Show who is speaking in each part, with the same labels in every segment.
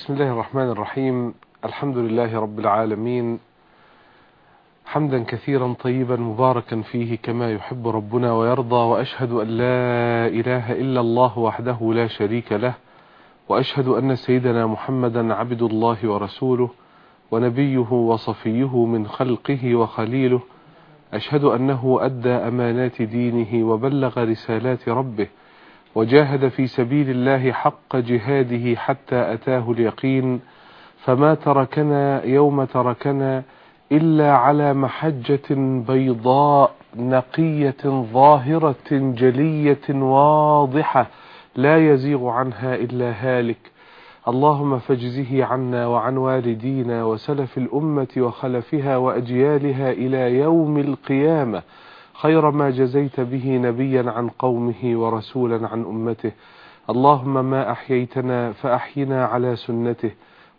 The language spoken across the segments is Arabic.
Speaker 1: بسم الله الرحمن الرحيم. الحمد لله رب العالمين. حمدا كثيرا طيبا مباركا فيه كما يحب ربنا ويرضى وأشهد أن لا إله إلا الله وحده لا شريك له وأشهد أن سيدنا محمدا عبد الله ورسوله ونبيه وصفيه من خلقه وخليله. أشهد أنه أدى أمانات دينه وبلغ رسالات ربه وجاهد في سبيل الله حق جهاده حتى أتاه اليقين فما تركنا يوم تركنا إلا على محجة بيضاء نقية ظاهرة جلية واضحة لا يزيغ عنها إلا هالك. اللهم فاجزه عنا وعن والدينا وسلف الأمة وخلفها وأجيالها إلى يوم القيامة. خير ما جزيت به نبيا عن قومه ورسولا عن أمته. اللهم ما أحييتنا فأحينا على سنته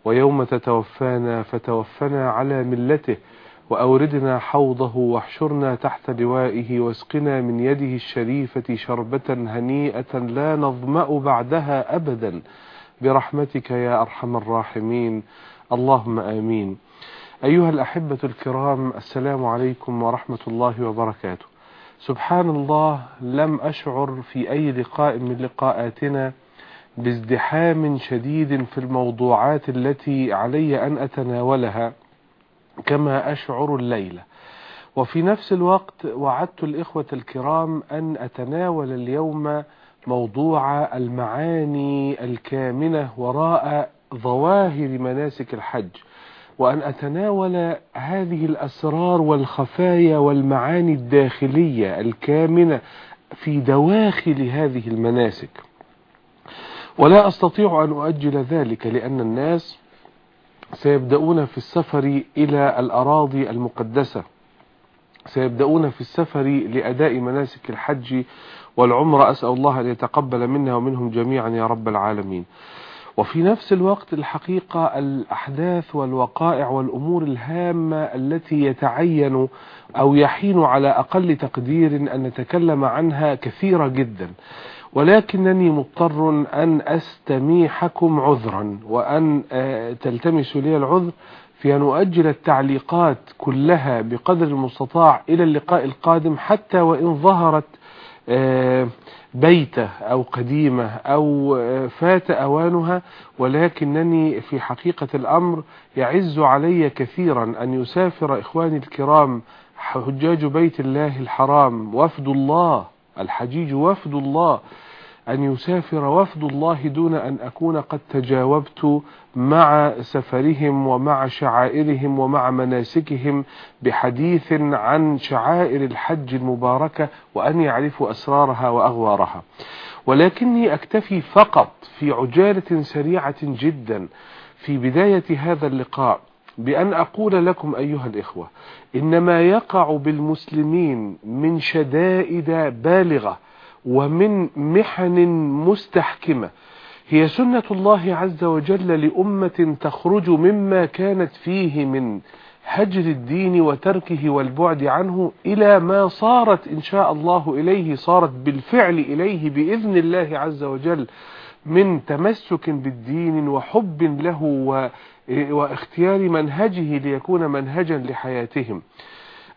Speaker 1: ويوم تتوفانا فتوفنا على ملته وأوردنا حوضه واحشرنا تحت لوائه واسقنا من يده الشريفة شربة هنيئة لا نظمأ بعدها أبدا. برحمتك يا أرحم الراحمين. اللهم آمين. أيها الأحبة الكرام السلام عليكم ورحمة الله وبركاته. سبحان الله لم أشعر في أي لقاء من لقاءاتنا بازدحام شديد في الموضوعات التي علي أن أتناولها كما أشعر الليلة وفي نفس الوقت وعدت الإخوة الكرام أن أتناول اليوم موضوع المعاني الكامنة وراء ظواهر مناسك الحج. وأن أتناول هذه الأسرار والخفايا والمعاني الداخلية الكامنة في دواخل هذه المناسك. ولا أستطيع أن أؤجل ذلك لأن الناس سيبدأون في السفر إلى الأراضي المقدسة. سيبدأون في السفر لأداء مناسك الحج والعمر أسأل الله أن يتقبل منا ومنهم جميعا يا رب العالمين. وفي نفس الوقت الحقيقة الأحداث والوقائع والأمور الهامة التي يتعين أو يحين على أقل تقدير أن نتكلم عنها كثيرة جدا. ولكنني مضطر أن أستميحكم عذرا وأن تلتمسوا لي العذر في أن أؤجل التعليقات كلها بقدر المستطاع إلى اللقاء القادم حتى وإن ظهرت بيتة أو قديمة أو فات أوانها ولكنني في حقيقة الأمر يعز علي كثيرا أن يسافر إخواني الكرام حجاج بيت الله الحرام وفد الله الحجيج وفد الله. أن يسافر وفد الله دون أن أكون قد تجاوبت مع سفرهم ومع شعائرهم ومع مناسكهم بحديث عن شعائر الحج المباركة وأن يعرفوا أسرارها وأغوارها. ولكني أكتفي فقط في عجالة سريعة جدا في بداية هذا اللقاء بأن أقول لكم أيها الإخوة إن ما يقع بالمسلمين من شدائد بالغة ومن محن مستحكمة. هي سنة الله عز وجل لأمة تخرج مما كانت فيه من هجر الدين وتركه والبعد عنه إلى ما صارت إن شاء الله إليه صارت بالفعل إليه بإذن الله عز وجل من تمسك بالدين وحب له وإختيار منهجه ليكون منهجا لحياتهم.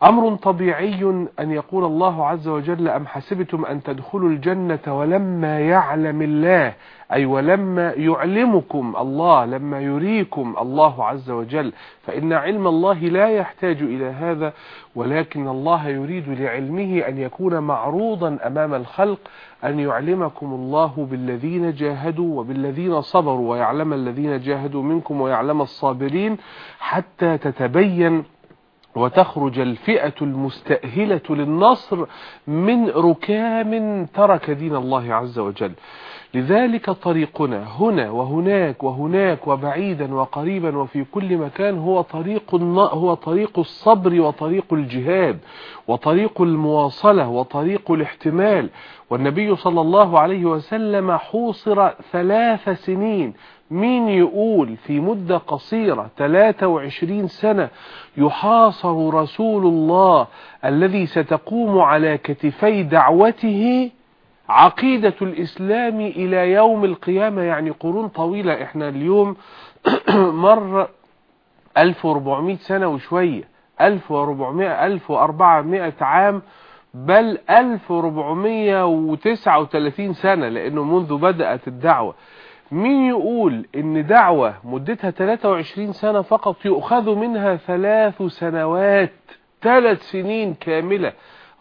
Speaker 1: أمر طبيعي أن يقول الله عز وجل أم حسبتم أن تدخلوا الجنة ولما يعلم الله؟ أي ولما يعلمكم الله لما يريكم الله عز وجل. فإن علم الله لا يحتاج إلى هذا ولكن الله يريد لعلمه أن يكون معروضا أمام الخلق أن يعلمكم الله بالذين جاهدوا وبالذين صبروا ويعلم الذين جاهدوا منكم ويعلم الصابرين حتى تتبين وتخرج الفئة المستأهلة للنصر من ركام ترك دين الله عز وجل. لذلك طريقنا هنا وهناك وهناك وبعيدا وقريبا وفي كل مكان هو طريق هو طريق الصبر وطريق الجهاد وطريق المواصلة وطريق الاحتمال. والنبي صلى الله عليه وسلم حوصر ثلاث سنين مين يقول في مدة قصيرة 23 سنة يحاصر رسول الله الذي ستقوم على كتفي دعوته عقيدة الإسلام إلى يوم القيامة؟ يعني قرون طويلة. إحنا اليوم مر 1400 سنة وشوية. 1400 1400 عام. بل 1439 سنة لأنه منذ بدأت الدعوة. مين يقول إن دعوة مدتها 23 سنة فقط يؤخذ منها ثلاث سنوات ثلاث سنين كاملة؟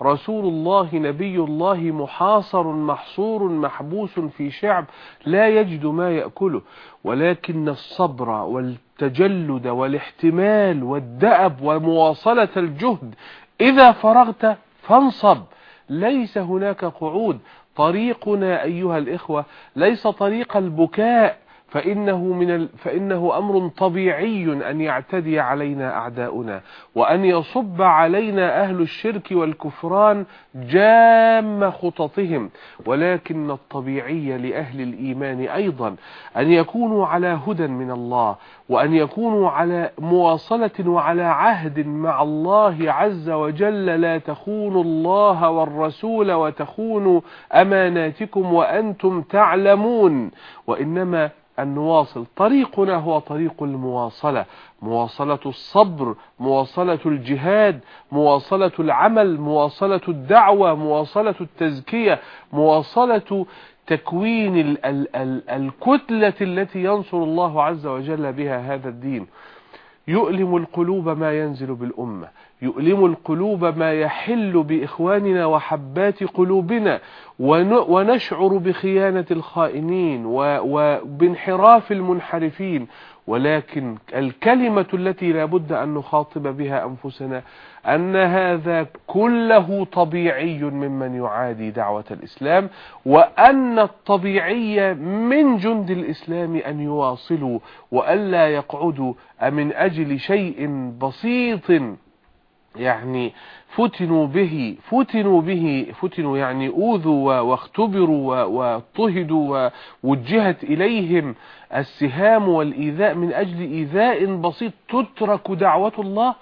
Speaker 1: رسول الله نبي الله محاصر محصور محبوس في شعب لا يجد ما يأكله ولكن الصبر والتجلد والاحتمال والدأب ومواصلة الجهد إذا فرغت فانصب ليس هناك قعود. طريقنا أيها الإخوة ليس طريق البكاء فإنه, من ال... فإنه أمر طبيعي أن يعتدي علينا أعداؤنا وأن يصب علينا أهل الشرك والكفران جام خططهم ولكن الطبيعي لأهل الإيمان أيضا أن يكونوا على هدى من الله وأن يكونوا على مواصلة وعلى عهد مع الله عز وجل لا تخونوا الله والرسول وتخونوا أماناتكم وأنتم تعلمون وإنما أن نواصل. طريقنا هو طريق المواصلة. مواصلة الصبر مواصلة الجهاد مواصلة العمل مواصلة الدعوة مواصلة التزكية مواصلة تكوين ال ال ال الكتلة التي ينصر الله عز وجل بها هذا الدين. يؤلم القلوب ما ينزل بالأمة يؤلم القلوب ما يحل بإخواننا وحبات قلوبنا ونشعر بخيانة الخائنين وبانحراف المنحرفين ولكن الكلمة التي لا بد أن نخاطب بها أنفسنا أن هذا كله طبيعي ممن يعادي دعوة الإسلام وأن الطبيعي من جند الإسلام أن يواصلوا وألا يقعدوا من أجل شيء بسيط يعني فتنوا به فتنوا به فتنوا يعني أوذوا واختبروا واضطهدوا ووجهت إليهم السهام والإيذاء من أجل إيذاء بسيط تترك دعوة الله؟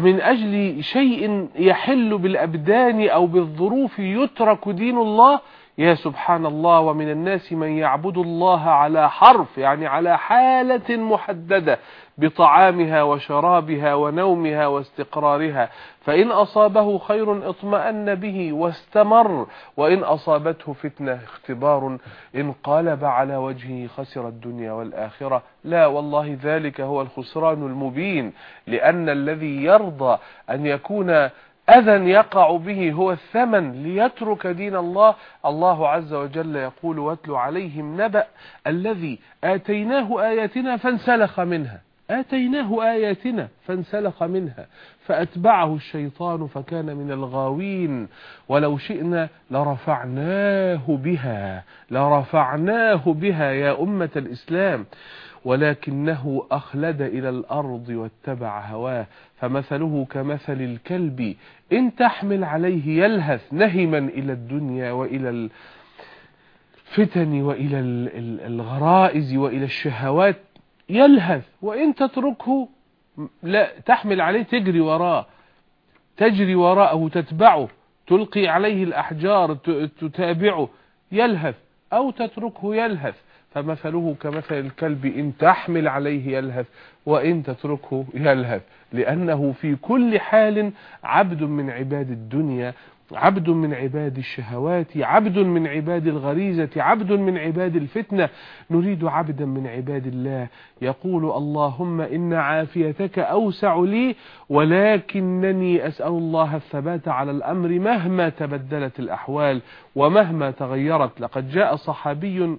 Speaker 1: من أجل شيء يحل بالأبدان أو بالظروف يترك دين الله؟ يا سبحان الله ومن الناس من يعبد الله على حرف يعني على حالة محددة. بطعامها وشرابها ونومها واستقرارها. فإن أصابه خير اطمأن به واستمر. وإن أصابته فتنة اختبار. انقلب على وجهه خسر الدنيا والآخرة. لا والله ذلك هو الخسران المبين. لأن الذي يرضى أن يكون أذى يقع به هو الثمن ليترك دين الله. الله عز وجل يقول واتل عليهم نبأ الذي آتيناه آياتنا فانسلخ منها. آتيناه آياتنا فانسلخ منها فأتبعه الشيطان فكان من الغاوين. ولو شئنا لرفعناه بها لرفعناه بها يا أمة الإسلام. ولكنه أخلد إلى الأرض واتبع هواه. فمثله كمثل الكلب إن تحمل عليه يلهث نهما إلى الدنيا وإلى الفتن وإلى الغرائز وإلى الشهوات. يلهث وإن تتركه لا تحمل عليه تجري وراه تجري وراءه تتبعه تلقي عليه الأحجار تتابعه يلهث أو تتركه يلهث. فمثله كمثل الكلب إن تحمل عليه يلهث وإن تتركه يلهث. لأنه في كل حال عبد من عباد الدنيا عبد من عباد الشهوات عبد من عباد الغريزة عبد من عباد الفتنة. نريد عبدا من عباد الله. يقول اللهم إن عافيتك أوسع لي ولكنني أسأل الله الثبات على الأمر مهما تبدلت الأحوال ومهما تغيرت. لقد جاء صحابي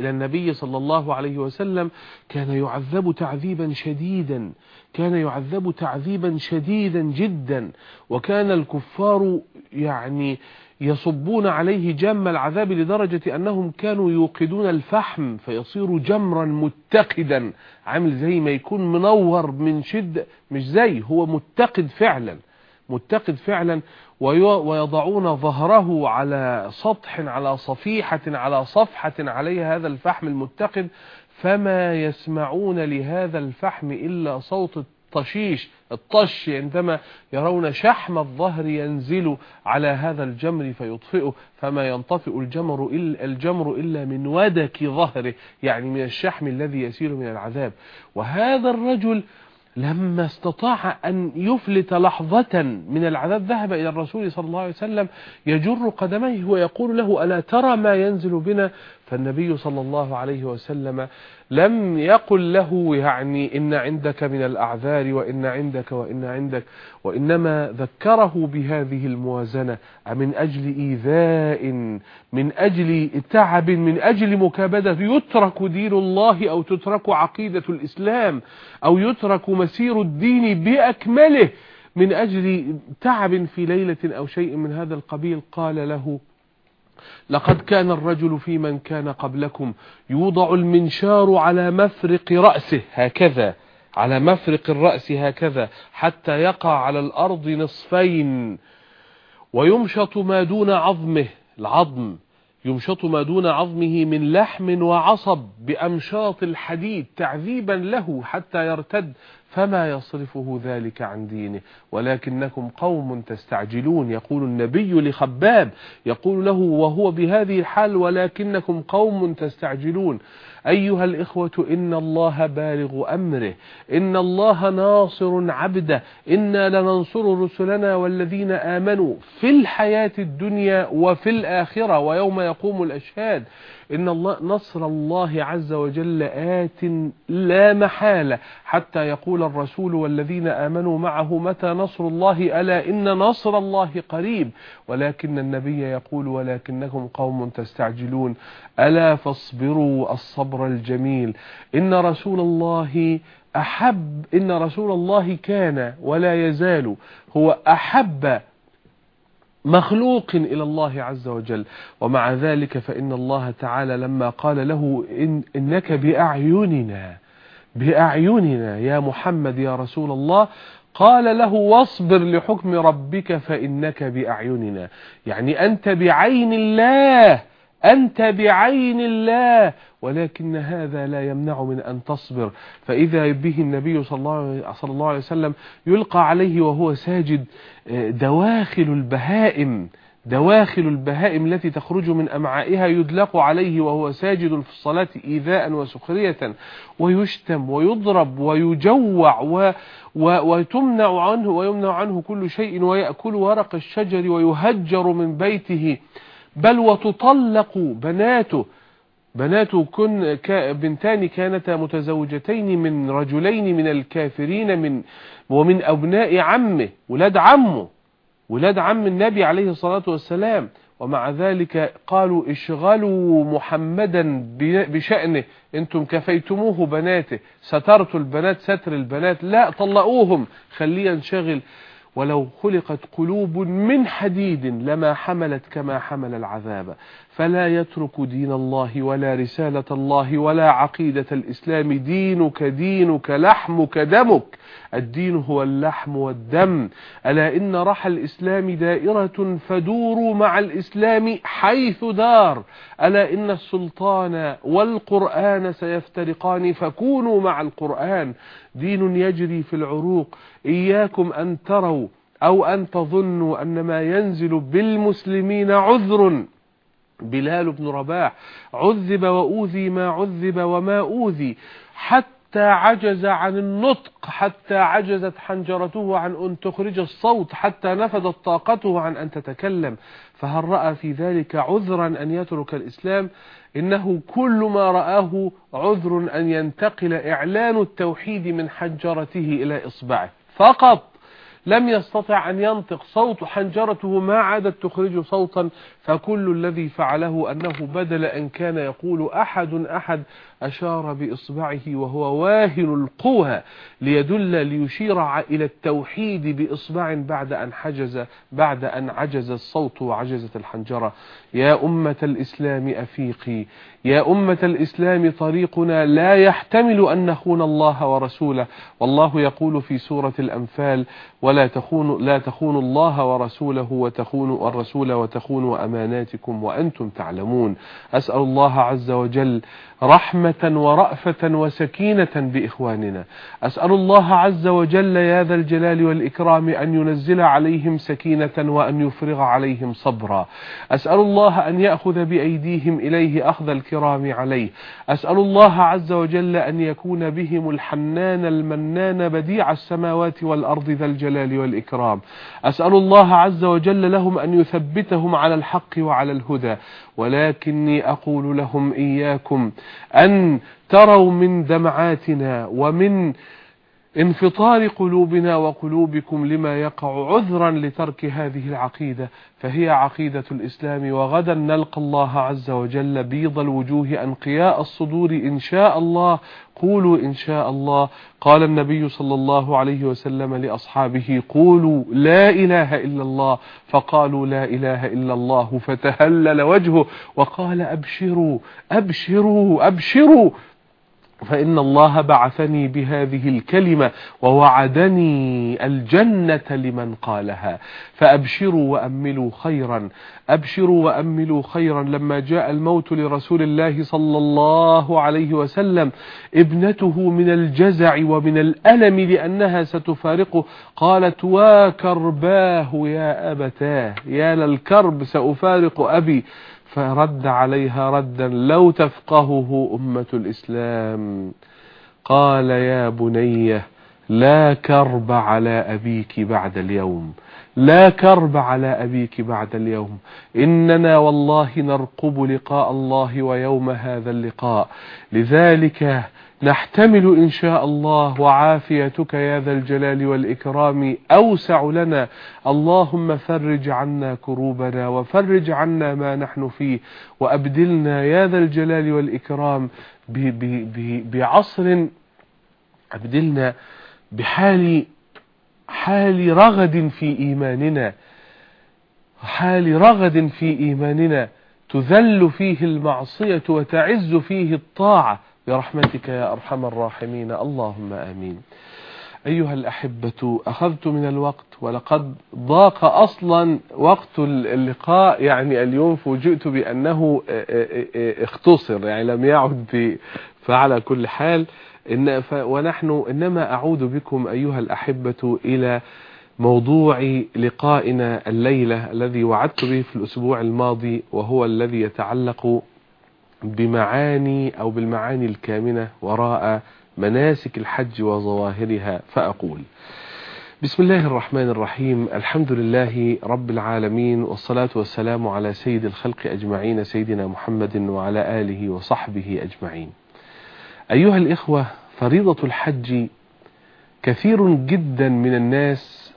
Speaker 1: إلى النبي صلى الله عليه وسلم كان يعذب تعذيبا شديدا كان يعذب تعذيبا شديدا جدا وكان الكفار يعني يصبون عليه جم العذاب لدرجة أنهم كانوا يوقدون الفحم فيصير جمرا متقدا عامل زي ما يكون منور من شدة مش زي هو متقد فعلا. متقد فعلا ويضعون ظهره على سطح على صفيحة على صفحة عليها هذا الفحم المتقد فما يسمعون لهذا الفحم إلا صوت الطشيش. الطش عندما يرون شحم الظهر ينزل على هذا الجمر فيطفئه فما ينطفئ الجمر إلا, الجمر إلا من ودك ظهره يعني من الشحم الذي يسير من العذاب. وهذا الرجل لما استطاع أن يفلت لحظة من العذاب ذهب إلى الرسول صلى الله عليه وسلم يجر قدميه ويقول له ألا ترى ما ينزل بنا فالنبي صلى الله عليه وسلم لم يقل له يعني إن عندك من الأعذار وإن عندك وإن عندك وإنما ذكره بهذه الموازنة من أجل إيذاء من أجل تعب من أجل مكابدة يترك دين الله أو تترك عقيدة الإسلام أو يترك مسير الدين بأكمله من أجل تعب في ليلة أو شيء من هذا القبيل قال له لقد كان الرجل في من كان قبلكم يوضع المنشار على مفرق رأسه هكذا على مفرق الرأس هكذا حتى يقع على الأرض نصفين. ويمشط ما دون عظمه العظم يمشط ما دون عظمه من لحم وعصب بأمشاط الحديد تعذيبا له حتى يرتد فما يصرفه ذلك عن دينه. ولكنكم قوم تستعجلون. يقول النبي لخباب يقول له وهو بهذه الحال ولكنكم قوم تستعجلون. أيها الإخوة إن الله بالغ أمره إن الله ناصر عبده إنا لننصر رسلنا والذين آمنوا في الحياة الدنيا وفي الآخرة ويوم يقوم الأشهاد. إن الله نصر الله عز وجل آت لا محالة حتى يقول الرسول والذين آمنوا معه متى نصر الله ألا إن نصر الله قريب؟ ولكن النبي يقول ولكنكم قوم تستعجلون ألا فاصبروا الصبر الجميل. إن رسول الله أحب إن رسول الله كان ولا يزال هو أحب مخلوق إلى الله عز وجل. ومع ذلك فإن الله تعالى لما قال له إن إنك بأعيننا بأعيننا يا محمد يا رسول الله قال له واصبر لحكم ربك فإنك بأعيننا. يعني أنت بعين الله أنت بعين الله ولكن هذا لا يمنع من أن تصبر. فإذا به النبي صلى الله عليه وسلم يلقى عليه وهو ساجد آه، دواخل البهائم دواخل البهائم التي تخرج من أمعائها يدلق عليه وهو ساجد في الصلاة إيذاء وسخرية ويشتم ويضرب ويجوع و و وتمنع عنه ويمنع عنه كل شيء ويأكل ورق الشجر ويهجر من بيته. بل وتطلق بناته بناته كن بنتان كانتا متزوجتين من رجلين من الكافرين من ومن أبناء عمه ولاد عمه ولاد عم النبي عليه الصلاة والسلام. ومع ذلك قالوا اشغلوا محمدا بشأنه. أنتم كفيتموه بناته. سترتوا البنات ستر البنات. لا طلقوهم خليه ينشغل ولو خلقت قلوب من حديد لما حملت كما حمل العذاب. فلا يترك دين الله ولا رسالة الله ولا عقيدة الإسلام دينك دينك لحمك دمك. الدين هو اللحم والدم. ألا إن رحى الإسلام دائرة فدوروا مع الإسلام حيث دار. ألا إن السلطان والقرآن سيفترقان فكونوا مع القرآن. دين يجري في العروق. إياكم أن تروا أو أن تظنوا أن ما ينزل بالمسلمين عذر. بلال بن رباح عذب وأوذي ما عذب وما أوذي حتى عجز عن النطق حتى عجزت حنجرته عن أن تخرج الصوت حتى نفذت طاقته عن أن تتكلم. فهل رأى في ذلك عذرا أن يترك الإسلام؟ إنه كل ما رآه عذر أن ينتقل إعلان التوحيد من حنجرته إلى إصبعه. فقط لم يستطع أن ينطق صوت حنجرته ما عادت تخرج صوتا فكل الذي فعله أنه بدل أن كان يقول أحد أحد أشار بإصبعه وهو واهن القوى ليدل ليشير إلى التوحيد بإصبع بعد أن حجز بعد أن عجز الصوت وعجزت الحنجرة. يا أمة الإسلام أفيقي. يا أمة الإسلام طريقنا لا يحتمل أن نخون الله ورسوله. والله يقول في سورة الأنفال ولا تخونوا لا تخونوا الله ورسوله وتخونوا الرسول وتخونوا أمانة أماناتكم وأنتم تعلمون. أسأل الله عز وجل رحمة ورأفة وسكينة بإخواننا. أسأل الله عز وجل يا ذا الجلال والإكرام أن ينزل عليهم سكينة وأن يفرغ عليهم صبرا. أسأل الله أن يأخذ بأيديهم إليه أخذ الكرام عليه. أسأل الله عز وجل أن يكون بهم الحنان المنان بديع السماوات والأرض ذا الجلال والإكرام. أسأل الله عز وجل لهم أن يثبتهم على الحق وعلى الهدى. ولكني أقول لهم إياكم أن تروا من دمعاتنا ومن انفطار قلوبنا وقلوبكم لما يقع عذرا لترك هذه العقيدة فهي عقيدة الإسلام وغدا نلقى الله عز وجل بيض الوجوه أنقياء الصدور إن شاء الله. قولوا إن شاء الله. قال النبي صلى الله عليه وسلم لأصحابه قولوا لا إله إلا الله. فقالوا لا إله إلا الله فتهلل وجهه وقال أبشروا أبشروا أبشروا. فإن الله بعثني بهذه الكلمة ووعدني الجنة لمن قالها. فأبشروا وأملوا خيرا. أبشروا وأملوا خيرا. لما جاء الموت لرسول الله صلى الله عليه وسلم ابنته من الجزع ومن الألم لأنها ستفارقه قالت وكرباه يا أبتاه. يا للكرب سأفارق أبي. فرد عليها ردا لو تفقهه أمة الإسلام. قال يا بني لا كرب على أبيك بعد اليوم. لا كرب على أبيك بعد اليوم. إننا والله نرقب لقاء الله ويوم هذا اللقاء. لذلك نحتمل إن شاء الله وعافيتك يا ذا الجلال والإكرام. أوسع لنا. اللهم فرج عنا كروبنا وفرج عنا ما نحن فيه وأبدلنا يا ذا الجلال والإكرام بعصر. أبدلنا بحال حال رغد في إيماننا حال رغد في إيماننا. تذل فيه المعصية وتعز فيه الطاعة. برحمتك يا أرحم الراحمين. اللهم آمين. أيها الأحبة أخذت من الوقت ولقد ضاق أصلا وقت اللقاء. يعني اليوم فوجئت بأنه اختصر يعني لم يعد فعلى كل حال. إن ونحن إنما أعود بكم أيها الأحبة إلى موضوع لقائنا الليلة الذي وعدت به في الأسبوع الماضي وهو الذي يتعلق بمعاني أو بالمعاني الكامنة وراء مناسك الحج وظواهرها فأقول بسم الله الرحمن الرحيم الحمد لله رب العالمين والصلاة والسلام على سيد الخلق أجمعين سيدنا محمد وعلى آله وصحبه أجمعين. أيها الإخوة فريضة الحج كثير جدا من الناس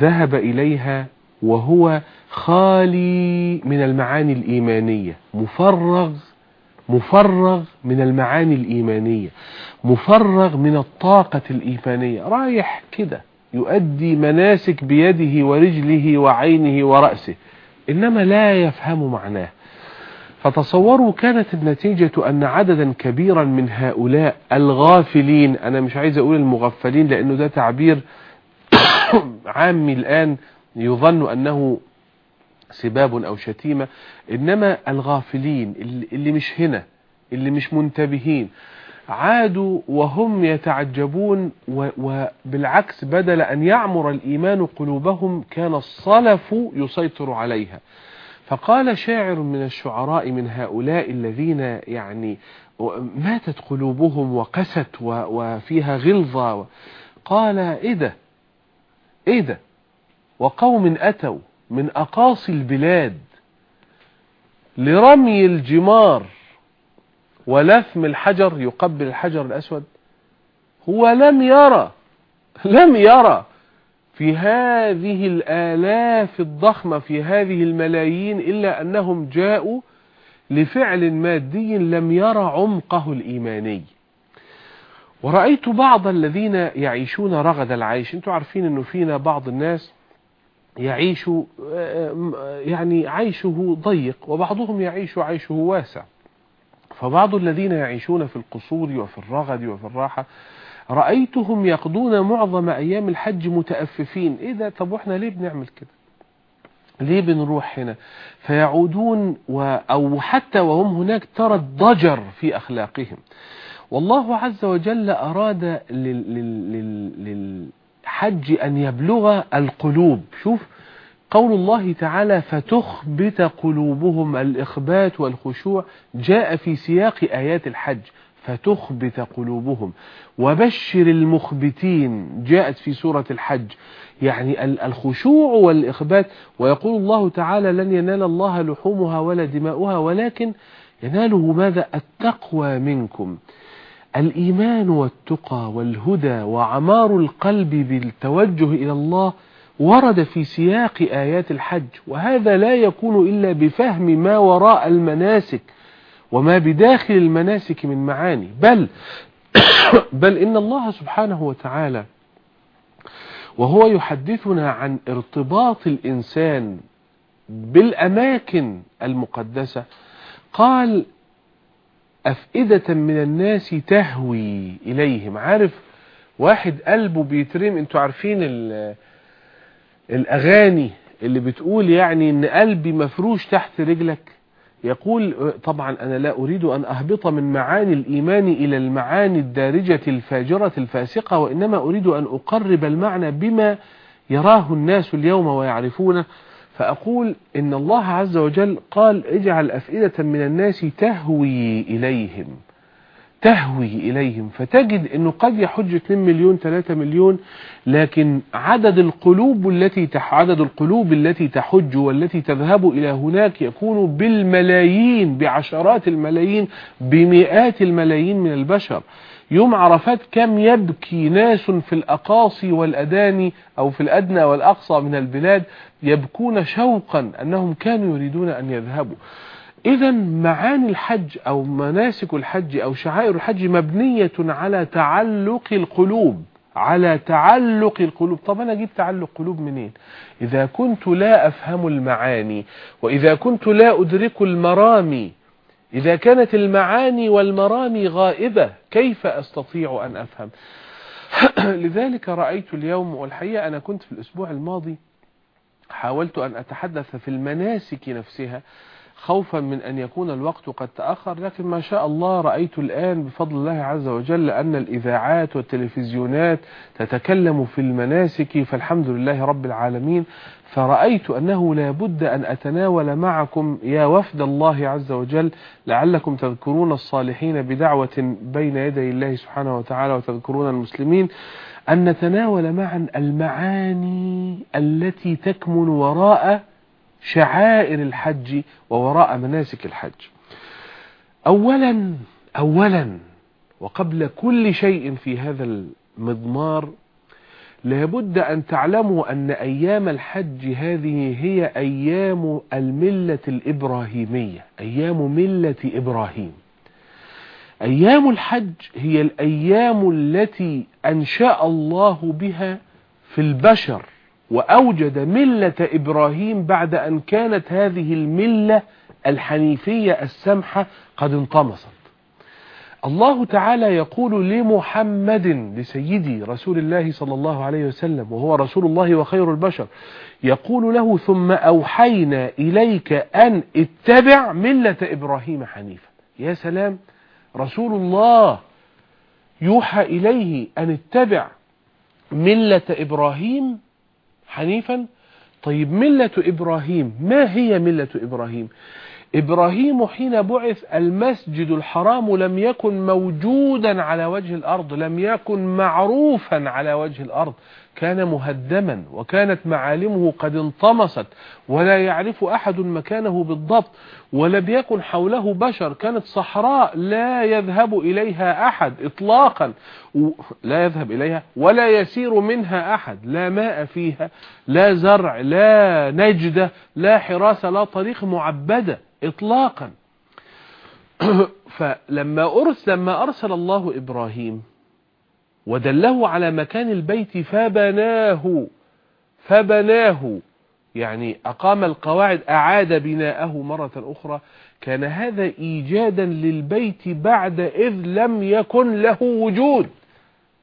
Speaker 1: ذهب إليها وهو خالي من المعاني الإيمانية مفرغ مفرغ من المعاني الإيمانية مفرغ من الطاقة الإيمانية. رايح كده يؤدي مناسك بيده ورجله وعينه ورأسه إنما لا يفهم معناه. فتصوروا كانت النتيجة أن عددا كبيرا من هؤلاء الغافلين أنا مش عايز أقول المغفلين لأنه ده تعبير عامي الآن يظن أنه سباب أو شتيمة إنما الغافلين اللي مش هنا اللي مش منتبهين عادوا وهم يتعجبون وبالعكس بدل أن يعمر الإيمان قلوبهم كان الصلف يسيطر عليها. فقال شاعر من الشعراء من هؤلاء الذين يعني ماتت قلوبهم وقست وفيها غلظة قال إيه ده؟ إيه ده؟ وقوم أتوا. من أقاصي البلاد لرمي الجمار ولثم الحجر يقبل الحجر الأسود. هو لم يرى لم يرى في هذه الآلاف الضخمة في هذه الملايين إلا أنهم جاءوا لفعل مادي لم يرى عمقه الإيماني. ورأيت بعض الذين يعيشون رغد العيش. أنتم عارفين أنه فينا بعض الناس يعيش يعني عيشه ضيق وبعضهم يعيش عيشه واسع. فبعض الذين يعيشون في القصور وفي الرغد وفي الراحة رأيتهم يقضون معظم أيام الحج متأففين. إيه ده؟ طب وإحنا ليه بنعمل كده؟ ليه بنروح هنا؟ فيعودون و أو حتى وهم هناك ترى الضجر في أخلاقهم. والله عز وجل أراد للحج أن يبلغ القلوب. شوف قول الله تعالى فتخبت قلوبهم الإخبات والخشوع. جاء في سياق آيات الحج فتخبت قلوبهم. وبشر المخبتين جاءت في سورة الحج يعني الخشوع والإخبات. ويقول الله تعالى لن ينال الله لحومها ولا دماؤها ولكن يناله ماذا؟ التقوى منكم. الإيمان والتقى والهدى وعمار القلب بالتوجه إلى الله ورد في سياق آيات الحج وهذا لا يكون إلا بفهم ما وراء المناسك وما بداخل المناسك من معاني. بل بل إن الله سبحانه وتعالى وهو يحدثنا عن ارتباط الإنسان بالأماكن المقدسة قال أفئدة من الناس تهوي إليهم. عارف واحد قلبه بيترم أنتوا عارفين الأغاني اللي بتقول يعني إن قلبي مفروش تحت رجلك؟ يقول طبعا أنا لا أريد أن أهبط من معاني الإيمان إلى المعاني الدارجة الفاجرة الفاسقة وإنما أريد أن أقرب المعنى بما يراه الناس اليوم ويعرفونه. فأقول إن الله عز وجل قال اجعل أفئدة من الناس تهوي إليهم تهوي إليهم فتجد أنه قد يحج 2 مليون 3 مليون لكن عدد القلوب التي تح عدد القلوب التي تحج والتي تذهب إلى هناك يكون بالملايين بعشرات الملايين بمئات الملايين من البشر. يوم عرفات كم يبكي ناس في الأقاصي والأداني أو في الأدنى والأقصى من البلاد يبكون شوقا أنهم كانوا يريدون أن يذهبوا. إذا معاني الحج أو مناسك الحج أو شعائر الحج مبنية على تعلق القلوب على تعلق القلوب. طب أنا أجيب تعلق قلوب منين؟ إذا كنت لا أفهم المعاني وإذا كنت لا أدرك المرامي إذا كانت المعاني والمرامي غائبة كيف أستطيع أن أفهم؟ لذلك رأيت اليوم والحقيقة أنا كنت في الأسبوع الماضي حاولت أن أتحدث في المناسك نفسها خوفا من أن يكون الوقت قد تأخر لكن ما شاء الله رأيت الآن بفضل الله عز وجل أن الإذاعات والتلفزيونات تتكلم في المناسك فالحمد لله رب العالمين. فرأيت أنه لا بد أن أتناول معكم يا وفد الله عز وجل لعلكم تذكرون الصالحين بدعوة بين يدي الله سبحانه وتعالى وتذكرون المسلمين. أن نتناول معا المعاني التي تكمن وراء شعائر الحج ووراء مناسك الحج. أولا أولا وقبل كل شيء في هذا المضمار لابد أن تعلموا أن أيام الحج هذه هي أيام الملة الإبراهيمية أيام ملة إبراهيم. أيام الحج هي الأيام التي أنشأ الله بها في البشر. وأوجد ملة إبراهيم بعد أن كانت هذه الملة الحنيفية السمحة قد انطمست. الله تعالى يقول لمحمد لسيدي رسول الله صلى الله عليه وسلم وهو رسول الله وخير البشر يقول له ثم أوحينا إليك أن اتبع ملة إبراهيم حنيفا. يا سلام رسول الله يوحى إليه أن اتبع ملة إبراهيم حنيفا. طيب ملة إبراهيم ما هي ملة إبراهيم؟ إبراهيم حين بعث المسجد الحرام لم يكن موجودا على وجه الأرض لم يكن معروفا على وجه الأرض. كان مهدما وكانت معالمه قد انطمست ولا يعرف أحد مكانه بالضبط ولم يكن حوله بشر كانت صحراء لا يذهب إليها أحد إطلاقا لا يذهب إليها ولا يسير منها أحد لا ماء فيها لا زرع لا نجدة لا حراسة لا طريق معبدة إطلاقا. فلما أرسل, لما أرسل الله إبراهيم ودله على مكان البيت فبناه فبناه. يعني أقام القواعد أعاد بناءه مرة أخرى. كان هذا إيجادا للبيت بعد إذ لم يكن له وجود.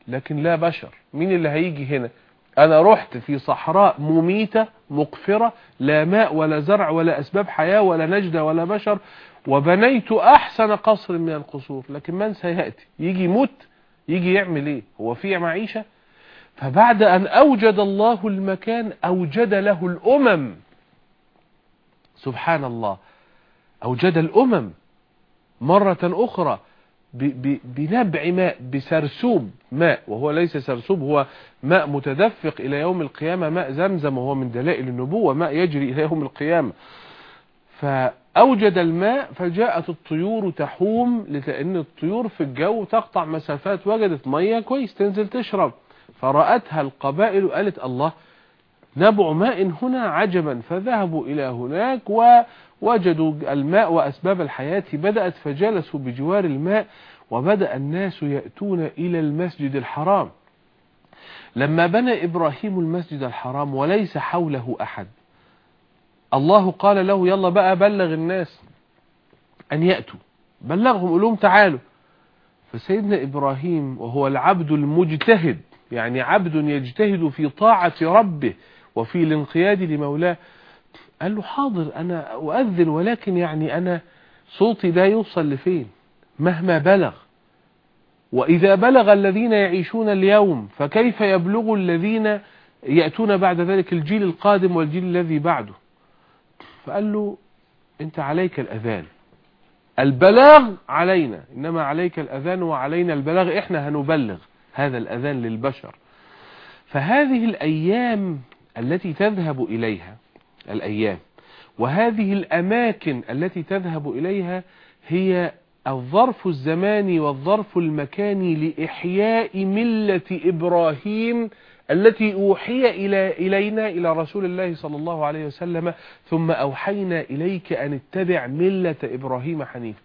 Speaker 1: لكن لا بشر. مين اللي هيجي هنا؟ أنا رحت في صحراء مميتة مقفرة لا ماء ولا زرع ولا أسباب حياة ولا نجدة ولا بشر وبنيت أحسن قصر من القصور. لكن من سيأتي؟ يجي يموت؟ يجي يعمل إيه؟ هو في معيشة؟ فبعد أن أوجد الله المكان أوجد له الأمم. سبحان الله. أوجد الأمم مرة أخرى بنبع ماء بسرسوب ماء وهو ليس سرسوب هو ماء متدفق إلى يوم القيامة ماء زمزم وهو من دلائل النبوة ماء يجري إلى يوم القيامة. فأوجد الماء فجاءت الطيور تحوم لأن الطيور في الجو تقطع مسافات وجدت مية كويس تنزل تشرب. فرأتها القبائل وقالت الله نبع ماء هنا عجبا فذهبوا إلى هناك ووجدوا الماء وأسباب الحياة. بدأت فجلسوا بجوار الماء وبدأ الناس يأتون إلى المسجد الحرام. لما بنى إبراهيم المسجد الحرام وليس حوله أحد. الله قال له يلا بقى بلغ الناس أن يأتوا. بلغهم قلهم تعالوا. فسيدنا إبراهيم وهو العبد المجتهد يعني عبد يجتهد في طاعة ربه وفي الانقياد لمولاه قال له حاضر أنا أؤذن ولكن يعني أنا صوتي لا يوصل لفين؟ مهما بلغ. وإذا بلغ الذين يعيشون اليوم فكيف يبلغ الذين يأتون بعد ذلك الجيل القادم والجيل الذي بعده؟ فقال له أنت عليك الأذان. البلاغ علينا إنما عليك الأذان وعلينا البلاغ إحنا هنبلغ هذا الأذان للبشر. فهذه الأيام التي تذهب إليها الأيام وهذه الأماكن التي تذهب إليها هي الظرف الزماني والظرف المكاني لإحياء ملة إبراهيم التي أوحي إلى إلينا إلى رسول الله صلى الله عليه وسلم ثم أوحينا إليك أن اتبع ملة إبراهيم حنيف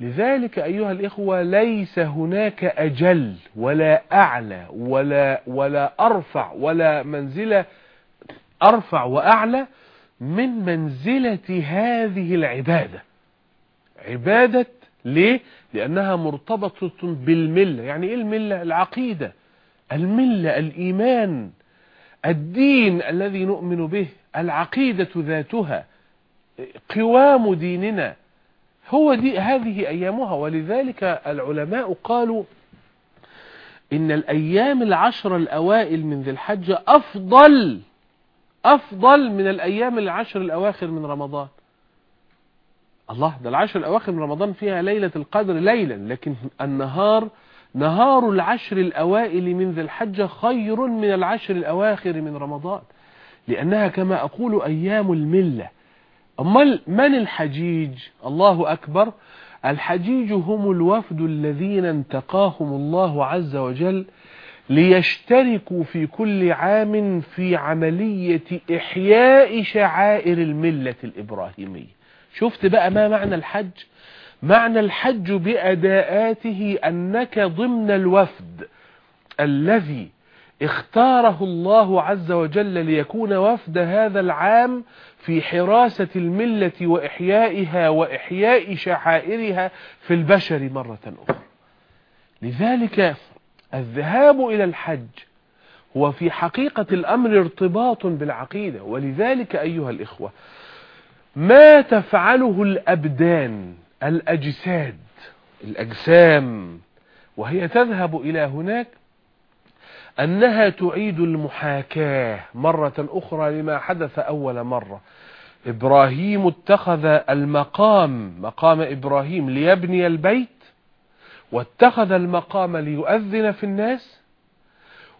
Speaker 1: لذلك أيها الإخوة ليس هناك أجل ولا أعلى ولا, ولا أرفع ولا منزلة أرفع وأعلى من منزلة هذه العبادة عبادة ليه؟ لأنها مرتبطة بالملة يعني إيه الملة؟ العقيدة الملة الإيمان الدين الذي نؤمن به العقيدة ذاتها قوام ديننا. هو دي هذه أيامها. ولذلك العلماء قالوا إن الأيام العشر الأوائل من ذي الحجة أفضل أفضل من الأيام العشر الأواخر من رمضان. الله ده العشر الأواخر من رمضان فيها ليلة القدر ليلا لكن النهار نهار العشر الأوائل من ذي الحجة خير من العشر الأواخر من رمضان. لأنها كما أقول أيام الملة. أمال من الحجيج؟ الله أكبر. الحجيج هم الوفد الذين انتقاهم الله عز وجل ليشتركوا في كل عام في عملية إحياء شعائر الملة الإبراهيمية. شفت بقى ما معنى الحج؟ معنى الحج بأداءاته أنك ضمن الوفد الذي اختاره الله عز وجل ليكون وفد هذا العام في حراسة الملة وإحيائها وإحياء شعائرها في البشر مرة أخرى. لذلك الذهاب إلى الحج هو في حقيقة الأمر ارتباط بالعقيدة. ولذلك أيها الإخوة ما تفعله الأبدان الأجساد الأجسام وهي تذهب إلى هناك أنها تعيد المحاكاة مرة أخرى لما حدث أول مرة. إبراهيم اتخذ المقام مقام إبراهيم ليبني البيت واتخذ المقام ليؤذن في الناس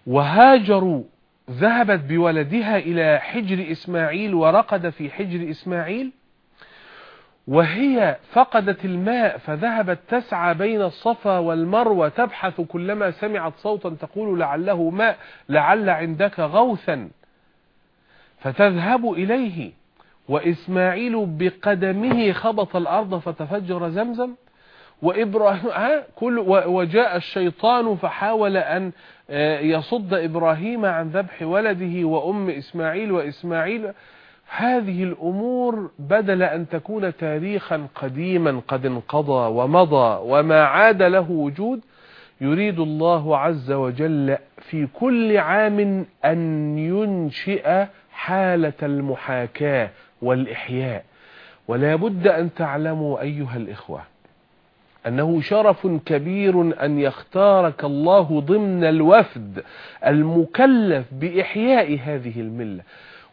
Speaker 1: وهاجروا ذهبت بولدها إلى حجر إسماعيل ورقد في حجر إسماعيل وهي فقدت الماء فذهبت تسعى بين الصفا والمروة تبحث كلما سمعت صوتا تقول لعله ماء لعل عندك غوثا. فتذهب إليه وإسماعيل بقدمه خبط الأرض فتفجر زمزم. وإبراهيم كل وجاء الشيطان فحاول أن آه، يصد إبراهيم عن ذبح ولده وأم إسماعيل وإسماعيل هذه الأمور بدل أن تكون تاريخا قديما قد انقضى ومضى وما عاد له وجود يريد الله عز وجل في كل عام أن ينشئ حالة المحاكاة والإحياء. ولا بد أن تعلموا أيها الإخوة أنه شرف كبير أن يختارك الله ضمن الوفد المكلف بإحياء هذه الملة.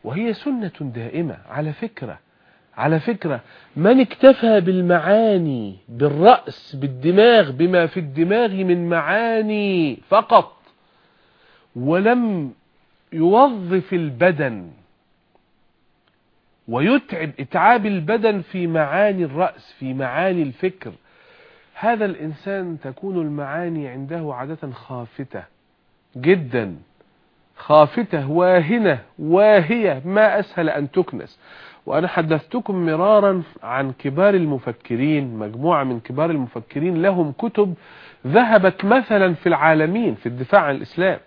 Speaker 1: وهي سنة دائمة. على فكرة على فكرة من اكتفى بالمعاني بالرأس بالدماغ بما في الدماغ من معاني فقط ولم يوظف البدن ويتعب اتعاب البدن في معاني الرأس في معاني الفكر. هذا الإنسان تكون المعاني عنده عادة خافتة جدا. خافتة واهنة واهية ما أسهل أن تكنس. وأنا حدثتكم مرارا عن كبار المفكرين مجموعة من كبار المفكرين لهم كتب ذهبت مثلا في العالمين في الدفاع عن الإسلام.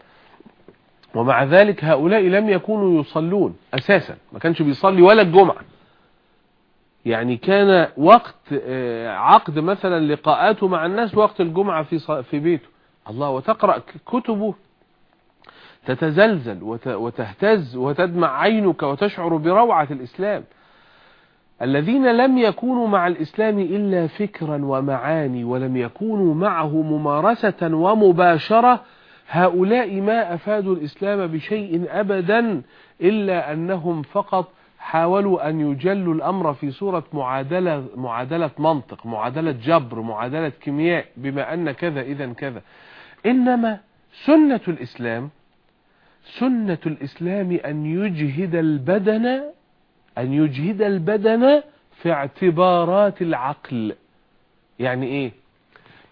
Speaker 1: ومع ذلك هؤلاء لم يكونوا يصلون أساسا. ما كانش بيصلي ولا الجمعة. يعني كان وقت آه، عقد مثلا لقاءاته مع الناس وقت الجمعة في في بيته. الله وتقرأ كتبه تتزلزل وتهتز وتدمع عينك وتشعر بروعة الإسلام. الذين لم يكونوا مع الإسلام إلا فكرا ومعاني ولم يكونوا معه ممارسة ومباشرة هؤلاء ما أفادوا الإسلام بشيء أبدا إلا أنهم فقط حاولوا أن يجلوا الأمر في صورة معادلة, معادلة منطق معادلة جبر معادلة كيمياء بما أن كذا إذا كذا. إنما سنة الإسلام سنة الإسلام أن يجهد البدن أن يجهد البدن في اعتبارات العقل. يعني إيه؟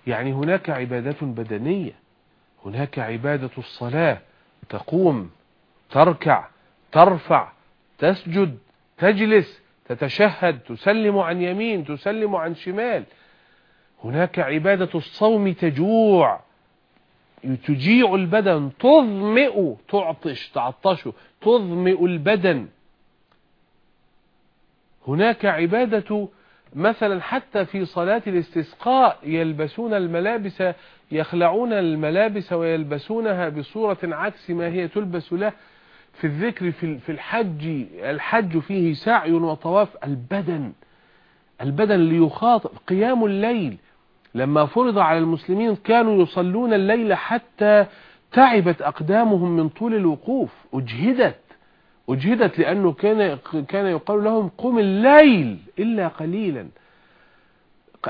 Speaker 1: يعني هناك عبادات بدنية هناك عبادة الصلاة. تقوم تركع ترفع تسجد تجلس تتشهد تسلم عن يمين تسلم عن شمال. هناك عبادة الصوم تجوع. تجيع البدن تظمئ تعطش تعطشه تظمئ البدن. هناك عبادة مثلا حتى في صلاة الاستسقاء يلبسون الملابس يخلعون الملابس ويلبسونها بصورة عكس ما هي تلبس له. في الذكر في الحج الحج فيه سعي وطواف. البدن البدن ليخاطب قيام الليل. لما فرض على المسلمين كانوا يصلون الليل حتى تعبت أقدامهم من طول الوقوف أجهدت أجهدت لأنه كان كان يقال لهم قم الليل إلا قليلا.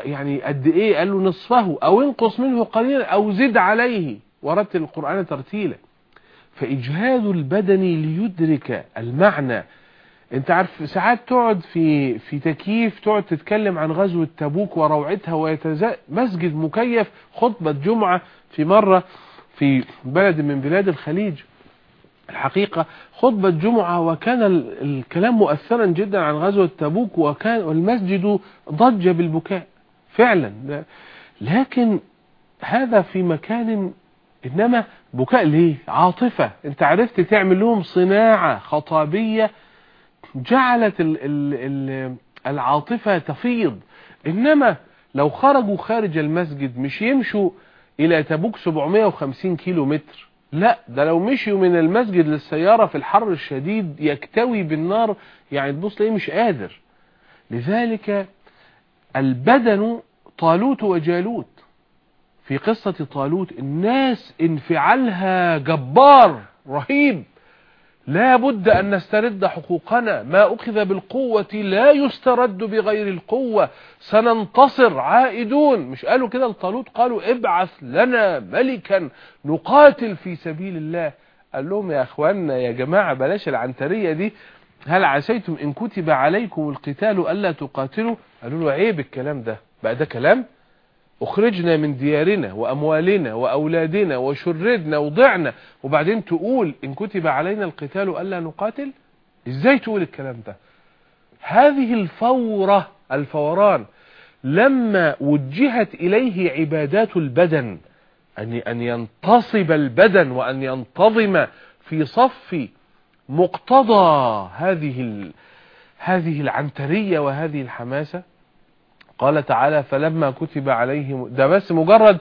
Speaker 1: يعني قد إيه؟ قال له نصفه أو انقص منه قليلا أو زد عليه. ورتل القرآن ترتيلا. فإجهاد البدن ليدرك المعنى انت عارف ساعات تقعد في في تكييف تقعد تتكلم عن غزوة تبوك وروعتها ويتزا مسجد مكيف خطبة جمعة في مرة في بلد من بلاد الخليج. الحقيقة خطبة جمعة وكان الكلام مؤثرا جدا عن غزوة تبوك وكان والمسجد ضج بالبكاء فعلا. لكن هذا في مكان إنما بكاء ليه؟ عاطفة. انت عرفت تعمل لهم صناعة خطابية جعلت ال ال ال العاطفة تفيض. إنما لو خرجوا خارج المسجد مش يمشوا إلى تبوك 750 كيلو متر لا ده لو مشيوا من المسجد للسيارة في الحر الشديد يكتوي بالنار يعني تبص ليه مش قادر. لذلك البدن طالوت وجالوت. في قصة طالوت الناس انفعالها جبار رهيب. لا بد أن نسترد حقوقنا. ما أخذ بالقوة لا يسترد بغير القوة. سننتصر عائدون. مش قالوا كده؟ لطالوت قالوا ابعث لنا ملكا نقاتل في سبيل الله. قال لهم يا أخوانا يا جماعة بلاش العنترية دي. هل عسيتم إن كتب عليكم القتال ألا تقاتلوا؟ قالوا له عيب الكلام ده. بقى ده كلام أخرجنا من ديارنا وأموالنا وأولادنا وشردنا وضعنا. وبعدين تقول إن كتب علينا القتال ألا نقاتل؟ إزاي تقول الكلام ده؟ هذه الفورة الفوران لما وجهت إليه عبادات البدن أن أن ينتصب البدن وأن ينتظم في صف مقتضى هذه هذه العنترية وهذه الحماسة. قال تعالى فلما كتب عليهم ده بس مجرد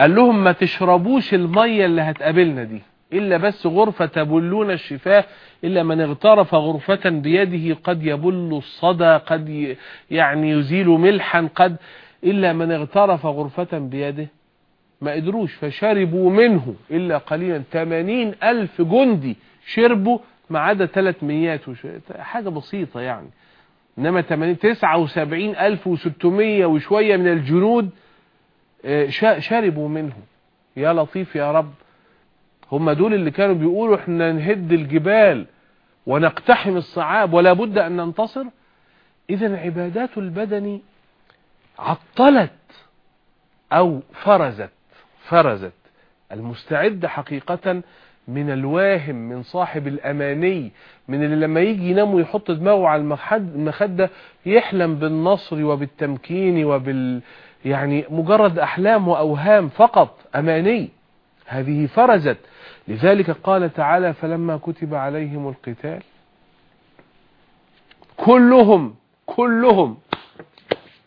Speaker 1: قال لهم ما تشربوش المية اللي هتقابلنا دي إلا بس غرفة تبلون الشفاه إلا من اغترف غرفة بيده قد يبل الصدى قد يعني يزيل ملحا قد إلا من اغترف غرفة بيده ما قدروش فشربوا منه إلا قليلا 80 ألف جندي شربوا ما عدا 300 حاجة بسيطة يعني. إنما 80 79 ألف وستمية وشوية من الجنود آه، شربوا منه يا لطيف يا رب. هم دول اللي كانوا بيقولوا إحنا نهد الجبال ونقتحم الصعاب ولا بد أن ننتصر؟ إذا عبادات البدن عطلت أو فرزت فرزت. المستعد حقيقة من الواهم من صاحب الأماني من اللي لما يجي ينام ويحط دماغه على المخدة يحلم بالنصر وبالتمكين وبال يعني مجرد أحلام وأوهام فقط أماني. هذه فرزت. لذلك قال تعالى فلما كتب عليهم القتال كلهم كلهم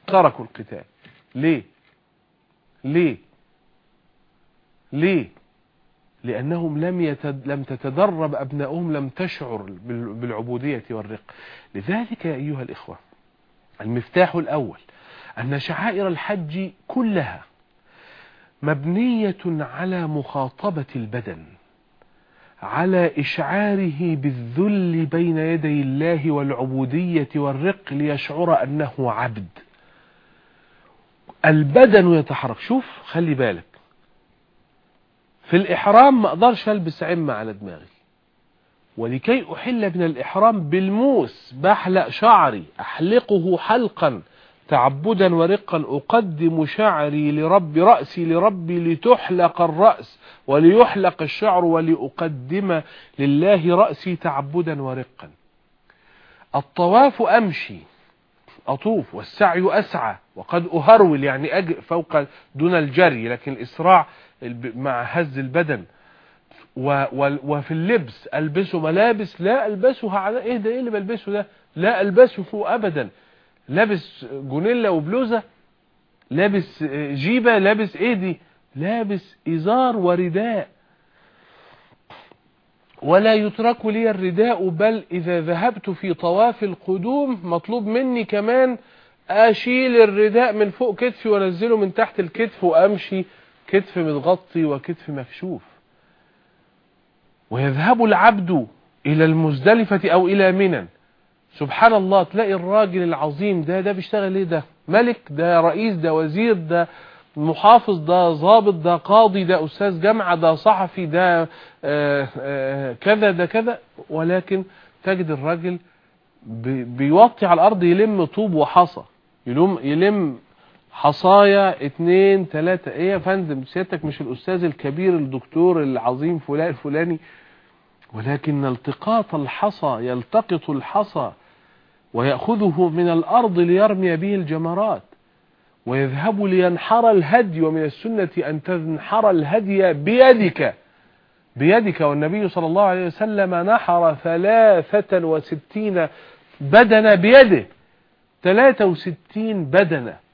Speaker 1: تركوا القتال. ليه؟ ليه؟ ليه؟ لأنهم لم يتد... لم تتدرب أبنائهم لم تشعر بالعبودية والرق. لذلك يا أيها الإخوة المفتاح الأول أن شعائر الحج كلها مبنية على مخاطبة البدن على إشعاره بالذل بين يدي الله والعبودية والرق ليشعر أنه عبد. البدن يتحرك. شوف خلي بالك في الإحرام ما أقدرش ألبس عمة على دماغي. ولكي أحل من الإحرام بالموس بحلق شعري أحلقه حلقا تعبدا ورقا أقدم شعري لرب رأسي لربي لتحلق الرأس وليحلق الشعر ولأقدم لله رأسي تعبدا ورقا. الطواف أمشي أطوف والسعي أسعى وقد أهرول يعني أجئ فوق دون الجري لكن الإسراع مع هز البدن. وفي اللبس ألبسه ملابس لا ألبسها على إيه ده إيه اللي بلبسه ده؟ لا ألبسه أبدا. لابس جونيلا وبلوزة لابس جيبة لابس إيه دي؟ لابس إزار ورداء. ولا يترك لي الرداء بل إذا ذهبت في طواف القدوم مطلوب مني كمان أشيل الرداء من فوق كتفي وأنزله من تحت الكتف وأمشي كتف متغطي وكتف مكشوف. ويذهب العبد إلى المزدلفة أو إلى منن سبحان الله تلاقي الراجل العظيم ده ده بيشتغل إيه ده؟ ملك ده رئيس ده وزير ده محافظ ده ضابط ده قاضي ده أستاذ جامعة ده صحفي ده آآ آه، آآ آه، كذا ده كذا. ولكن تجد الراجل بيوطي على الأرض يلم طوب وحصى يلم, يلم حصايا اتنين تلاتة. إيه يا فندم؟ سيادتك مش الأستاذ الكبير الدكتور العظيم فلان الفلاني ولكن التقاط الحصى يلتقط الحصى ويأخذه من الأرض ليرمي به الجمرات ويذهب لينحر الهدي ومن السنة أن تنحر الهدي بيدك. بيدك. والنبي صلى الله عليه وسلم نحر ثلاثة وستين بدنة بيده. ثلاثة وستين بدنة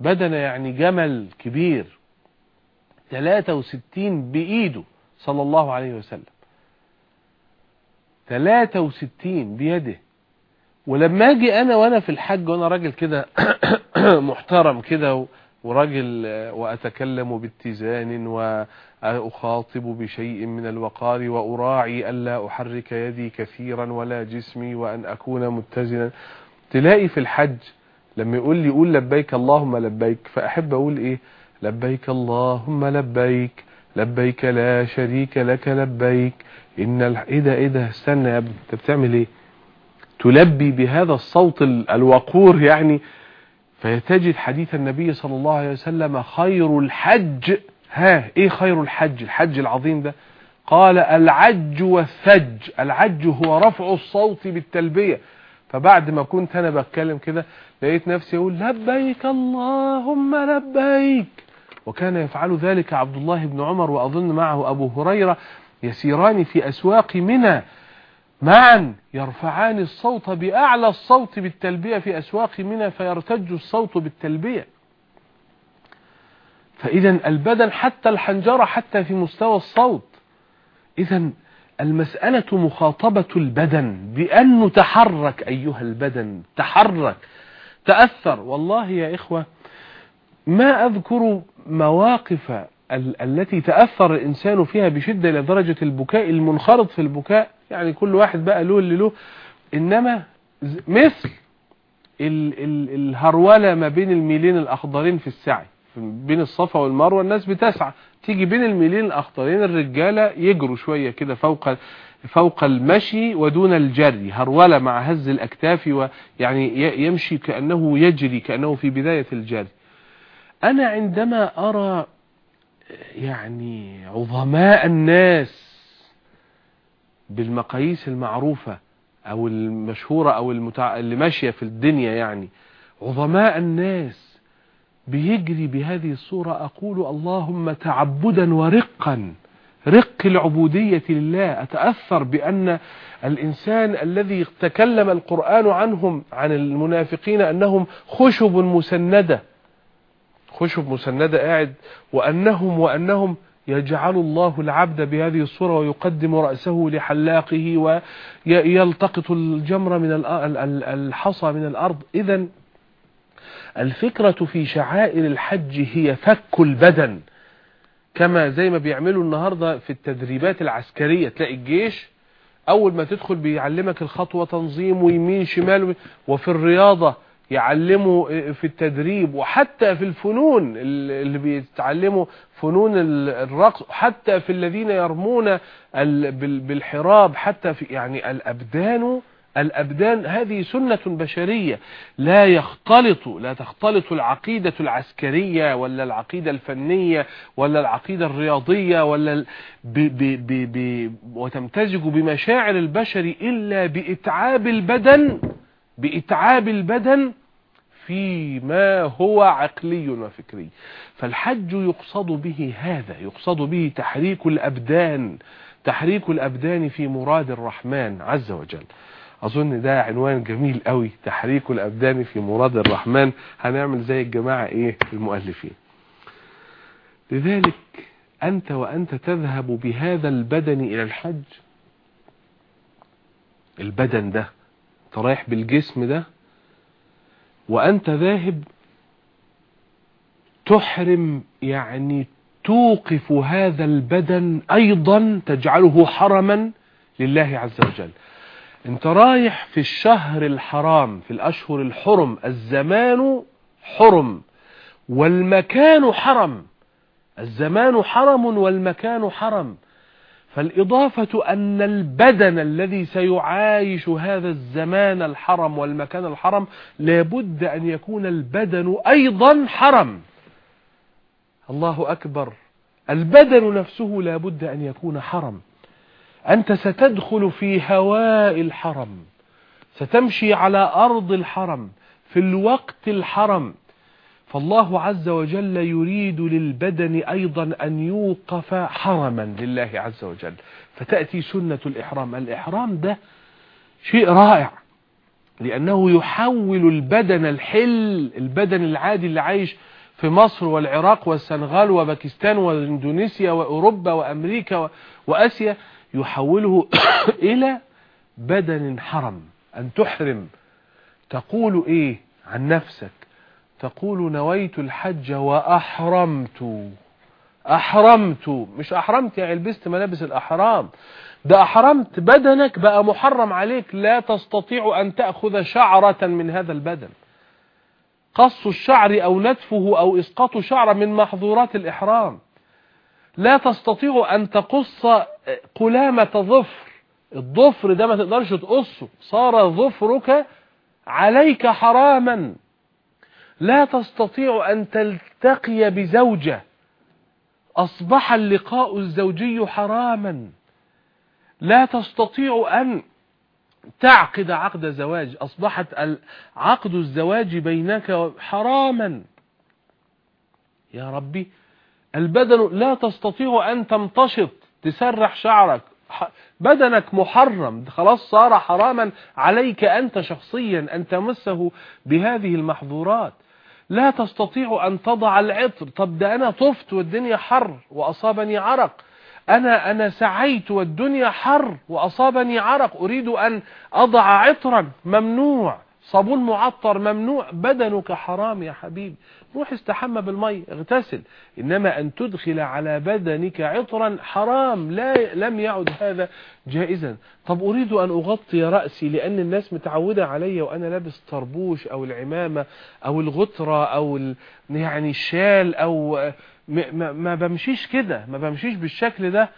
Speaker 1: بدنة يعني جمل كبير ثلاثة وستين بإيده صلى الله عليه وسلم. ثلاثة وستين بيده. ولما أجي أنا وأنا في الحج وأنا راجل كده محترم كده وراجل وأتكلم باتزان واخاطب بشيء من الوقار وأراعي الا أحرك يدي كثيرا ولا جسمي وأن أكون متزنا. تلاقي في الحج لما يقول لي قول لبيك اللهم لبيك فأحب أقول إيه؟ لبيك اللهم لبيك لبيك لا شريك لك لبيك. إن إيه ده إيه ده استنى يا ابني أنت بتعمل إيه؟ تلبي بهذا الصوت الوقور يعني. فيتجد حديث النبي صلى الله عليه وسلم خير الحج. ها إيه خير الحج؟ الحج العظيم ده. قال العج والثج. العج هو رفع الصوت بالتلبية. فبعد ما كنت أنا بتكلم كده لقيت نفسي أقول لبيك اللهم لبيك. وكان يفعل ذلك عبد الله بن عمر وأظن معه أبو هريرة يسيران في أسواق منى. معا يرفعان الصوت بأعلى الصوت بالتلبية في أسواق منى فيرتج الصوت بالتلبية. فإذا البدن حتى الحنجرة حتى في مستوى الصوت. إذا المسألة مخاطبة البدن بأن نتحرك أيها البدن تحرك. تأثر. والله يا إخوة ما أذكر مواقف التي تأثر الإنسان فيها بشدة إلى درجة البكاء المنخرط في البكاء. يعني كل واحد بقى له اللي له. إنما مثل ال ال الهرولة ما بين الميلين الأخضرين في السعي بين الصفا والمروة الناس بتسعى. تيجي بين الميلين الأخضرين الرجالة يجروا شوية كده فوق فوق المشي ودون الجري هرولة مع هز الأكتاف ويعني يمشي كأنه يجري كأنه في بداية الجري. أنا عندما أرى يعني عظماء الناس بالمقاييس المعروفة أو المشهورة أو المتع... اللي ماشية في الدنيا يعني عظماء الناس بيجري بهذه الصورة أقول اللهم تعبدا ورقا. رق العبودية لله. أتأثر بأن الإنسان الذي تكلم القرآن عنهم عن المنافقين أنهم خشب مسندة. خشب مسندة قاعد وأنهم وأنهم يجعل الله العبد بهذه الصورة ويقدم رأسه لحلاقه ويلتقط الجمر من الحصى من الأرض. إذا الفكرة في شعائر الحج هي فك البدن. كما زي ما بيعملوا النهاردة في التدريبات العسكرية. تلاقي الجيش أول ما تدخل بيعلمك الخطوة تنظيم ويمين شمال وفي الرياضة يعلموا في التدريب وحتى في الفنون اللي بيتعلموا فنون الرقص حتى في الذين يرمون بالحراب حتى في يعني الأبدان الأبدان هذه سنة بشرية. لا يختلط لا تختلط العقيدة العسكرية ولا العقيدة الفنية ولا العقيدة الرياضية ولا ب ب ب ب وتمتزج بمشاعر البشر إلا بإتعاب البدن بإتعاب البدن فيما هو عقلي وفكري. فالحج يقصد به هذا يقصد به تحريك الأبدان تحريك الأبدان في مراد الرحمن عز وجل. أظن ده عنوان جميل قوي تحريك الأبدان في مراد الرحمن. هنعمل زي الجماعة إيه؟ المؤلفين. لذلك أنت وأنت تذهب بهذا البدن إلى الحج. البدن ده رايح بالجسم ده وأنت ذاهب تحرم يعني توقف هذا البدن أيضا تجعله حرما لله عز وجل. انت رايح في الشهر الحرام في الأشهر الحرم الزمان حرم والمكان حرم. الزمان حرم والمكان حرم. فالإضافة أن البدن الذي سيعايش هذا الزمان الحرم والمكان الحرم لابد أن يكون البدن أيضا حرم. الله أكبر. البدن نفسه لابد أن يكون حرم. أنت ستدخل في هواء الحرم ستمشي على أرض الحرم في الوقت الحرم. فالله عز وجل يريد للبدن أيضا أن يوقف حرما لله عز وجل. فتأتي سنة الإحرام. الإحرام ده شيء رائع لأنه يحول البدن الحل البدن العادي اللي عايش في مصر والعراق والسنغال وباكستان واندونيسيا وأوروبا وأمريكا وأسيا يحوله إلى بدن حرم. أن تحرم. تقول إيه عن نفسك؟ تقول نويت الحج وأحرمت. أحرمت. مش أحرمت يعني لبست ملابس الأحرام. ده أحرمت بدنك بقى محرم عليك. لا تستطيع أن تأخذ شعرة من هذا البدن. قص الشعر أو نتفه أو إسقاط شعر من محظورات الإحرام. لا تستطيع أن تقص قلامة ظفر. الظفر ده ما تقدرش تقصه. صار ظفرك عليك حراما. لا تستطيع أن تلتقي بزوجة. أصبح اللقاء الزوجي حراما. لا تستطيع أن تعقد عقد زواج. أصبحت عقد الزواج بينك حراما. يا ربي البدن لا تستطيع أن تمتشط تسرح شعرك. بدنك محرم. خلاص صار حراما عليك أنت شخصيا أن تمسه بهذه المحظورات. لا تستطيع أن تضع العطر. طب ده أنا طفت والدنيا حر وأصابني عرق. أنا, أنا سعيت والدنيا حر وأصابني عرق. أريد أن أضع عطرا. ممنوع. صابون معطر ممنوع. بدنك حرام يا حبيبي. روح استحمى بالمي اغتسل. إنما أن تدخل على بدنك عطرا حرام لا لم يعد هذا جائزا. طب أريد أن أغطي رأسي لأن الناس متعودة علي وأنا لابس طربوش أو العمامة أو الغطرة أو يعني الشال أو ما, ما بمشيش كده ما بمشيش بالشكل ده.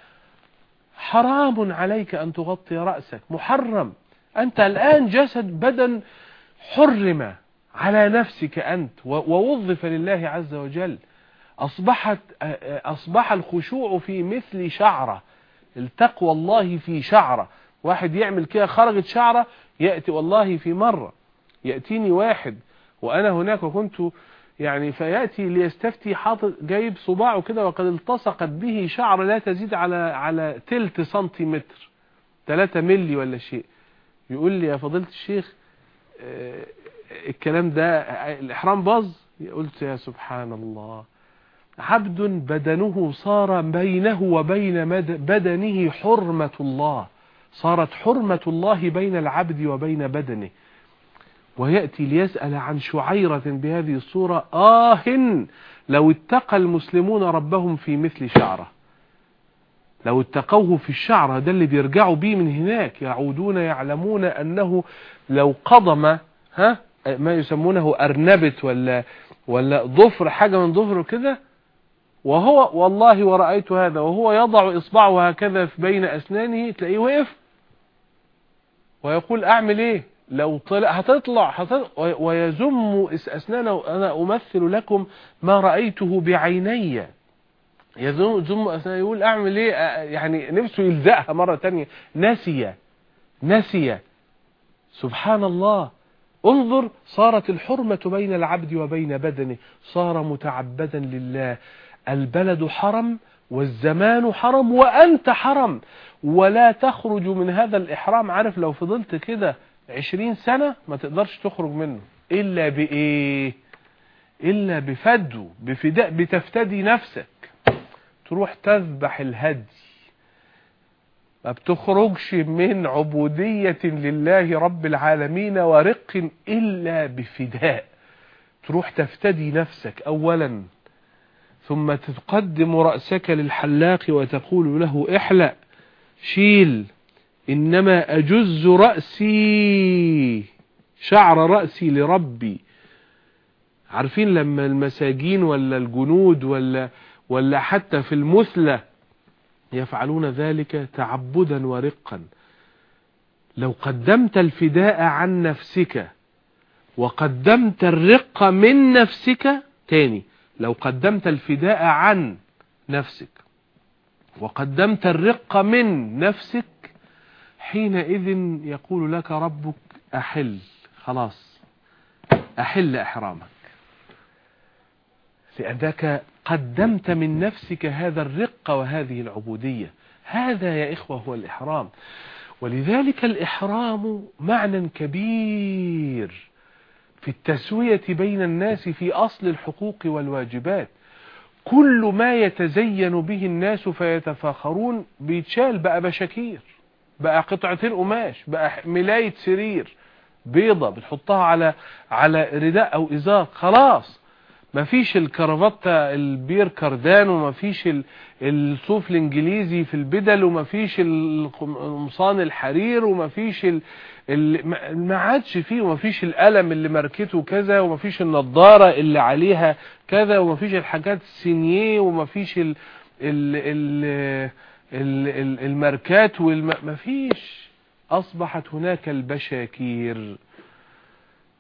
Speaker 1: حرام عليك أن تغطي رأسك محرم. أنت الآن جسد بدن حرم على نفسك أنت ووظف لله عز وجل. أصبحت أصبح الخشوع في مثل شعرة التقوى الله في شعرة. واحد يعمل كده خرجت شعرة يأتي والله في مرة يأتيني واحد وأنا هناك وكنت يعني فيأتي ليستفتي حاطط جايب صباعه كده وقد التصقت به شعر لا تزيد على على تلت سنتيمتر 3 ملي ولا شيء. يقول لي يا فضيلة الشيخ آه، الكلام ده الإحرام باظ؟ قلت يا سبحان الله عبد بدنه صار بينه وبين بدنه حرمة الله. صارت حرمة الله بين العبد وبين بدنه. ويأتي ليسأل عن شعيرة بهذه الصورة آه لو اتقى المسلمون ربهم في مثل شعرة. لو اتقوه في الشعر ده اللي بيرجعوا بيه من هناك. يعودون يعلمون أنه لو قضم ها؟ ما يسمونه أرنبت ولا ولا ضفر حاجة من ضفره كده. وهو والله ورأيت هذا وهو يضع إصبعه هكذا في بين أسنانه تلاقيه وقف ويقول أعمل إيه؟ لو طلع هتطلع, هتطلع ويزم أسنانه أنا أمثل لكم ما رأيته بعيني. يزم أسنانه يقول أعمل إيه؟ يعني نفسه يلزقها مرة تانية. نسي نسي. سبحان الله. انظر صارت الحرمة بين العبد وبين بدنه صار متعبدا لله. البلد حرم والزمان حرم وأنت حرم. ولا تخرج من هذا الإحرام. عارف لو فضلت كده عشرين سنة ما تقدرش تخرج منه. إلا بإيه؟ إلا بفدو بفداء بتفتدي نفسك. تروح تذبح الهدي. ما بتخرجش من عبودية لله رب العالمين ورق إلا بفداء. تروح تفتدي نفسك أولا ثم تقدم رأسك للحلاق وتقول له احلق شيل إنما أجز رأسي شعر رأسي لربي. عارفين لما المساجين ولا الجنود ولا, ولا حتى في المثلة يفعلون ذلك تعبدا ورقا. لو قدمت الفداء عن نفسك وقدمت الرق من نفسك تاني لو قدمت الفداء عن نفسك وقدمت الرق من نفسك حينئذ يقول لك ربك أحل خلاص أحل إحرامك. لأنك قدمت من نفسك هذا الرق وهذه العبودية. هذا يا إخوة هو الإحرام. ولذلك الإحرام معنى كبير في التسوية بين الناس في أصل الحقوق والواجبات. كل ما يتزين به الناس فيتفاخرون بيتشال بقى بشكير بقى قطعتين قماش بقى ملاية سرير بيضة بتحطها على على رداء أو إزار خلاص. مفيش الكرافتة البير كاردان ومفيش الصوف الانجليزي في البدل ومفيش القمصان الحرير ومفيش ما عادش فيه ومفيش القلم اللي ماركته كذا ومفيش النضارة اللي عليها كذا ومفيش الحاجات السينيه ومفيش ال ال ال الماركات مفيش أصبحت هناك البشاكير.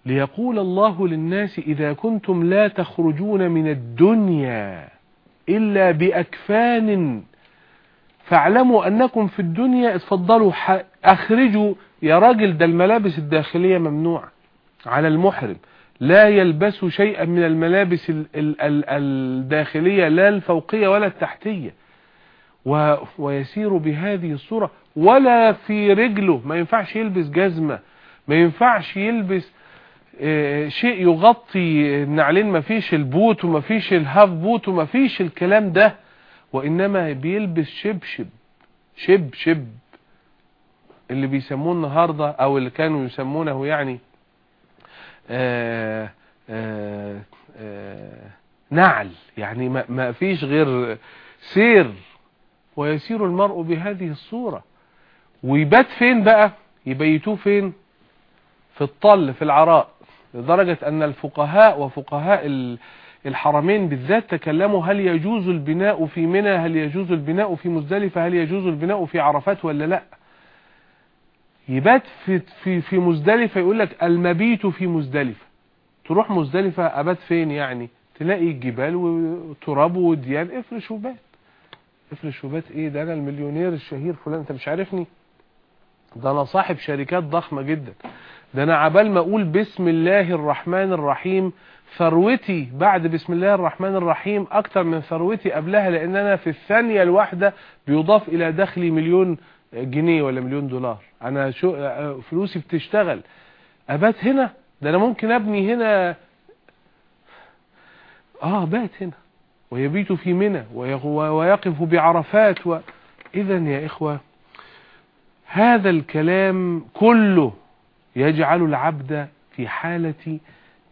Speaker 1: ليقول الله للناس إذا كنتم لا تخرجون من الدنيا إلا بأكفان فاعلموا أنكم في الدنيا اتفضلوا أخرجوا. يا راجل ده الملابس الداخلية ممنوع على المحرم. لا يلبس شيئا من الملابس الداخلية لا الفوقية ولا التحتية. ويسير بهذه الصورة. ولا في رجله. ما ينفعش يلبس جزمة. ما ينفعش يلبس شيء يغطي النعلين ما فيش ال boot وما فيش ال half boot وما فيش الكلام ده وإنما بيلبس شبشب شب شب اللي بيسموه النهاردة أو اللي كانوا يسمونه يعني آآ آآ آآ نعل يعني ما فيش غير سير ويسير المرء بهذه الصورة. ويبات فين بقى؟ يبيتوه فين؟ في الطل في العراء لدرجة أن الفقهاء وفقهاء الحرمين بالذات تكلموا هل يجوز البناء في منى هل يجوز البناء في مزدلفة هل يجوز البناء في عرفات ولا لا؟ يبات في في في مزدلفة يقول لك المبيت في مزدلفة. تروح مزدلفة أبات فين يعني؟ تلاقي الجبال وتراب وديان. افرش وبات. افرش وبات. إيه ده؟ أنا المليونير الشهير فلان. أنت مش عارفني؟ ده أنا صاحب شركات ضخمة جدا. ده أنا عبال ما أقول بسم الله الرحمن الرحيم ثروتي بعد بسم الله الرحمن الرحيم أكتر من ثروتي قبلها لأن أنا في الثانية الواحدة بيضاف إلى دخلي مليون جنيه ولا مليون دولار. أنا شو فلوسي بتشتغل. أبات هنا؟ ده أنا ممكن أبني هنا؟ آه بات هنا. ويبيت في منى ويقف بعرفات و... اذا يا إخوة هذا الكلام كله يجعل العبد في حالة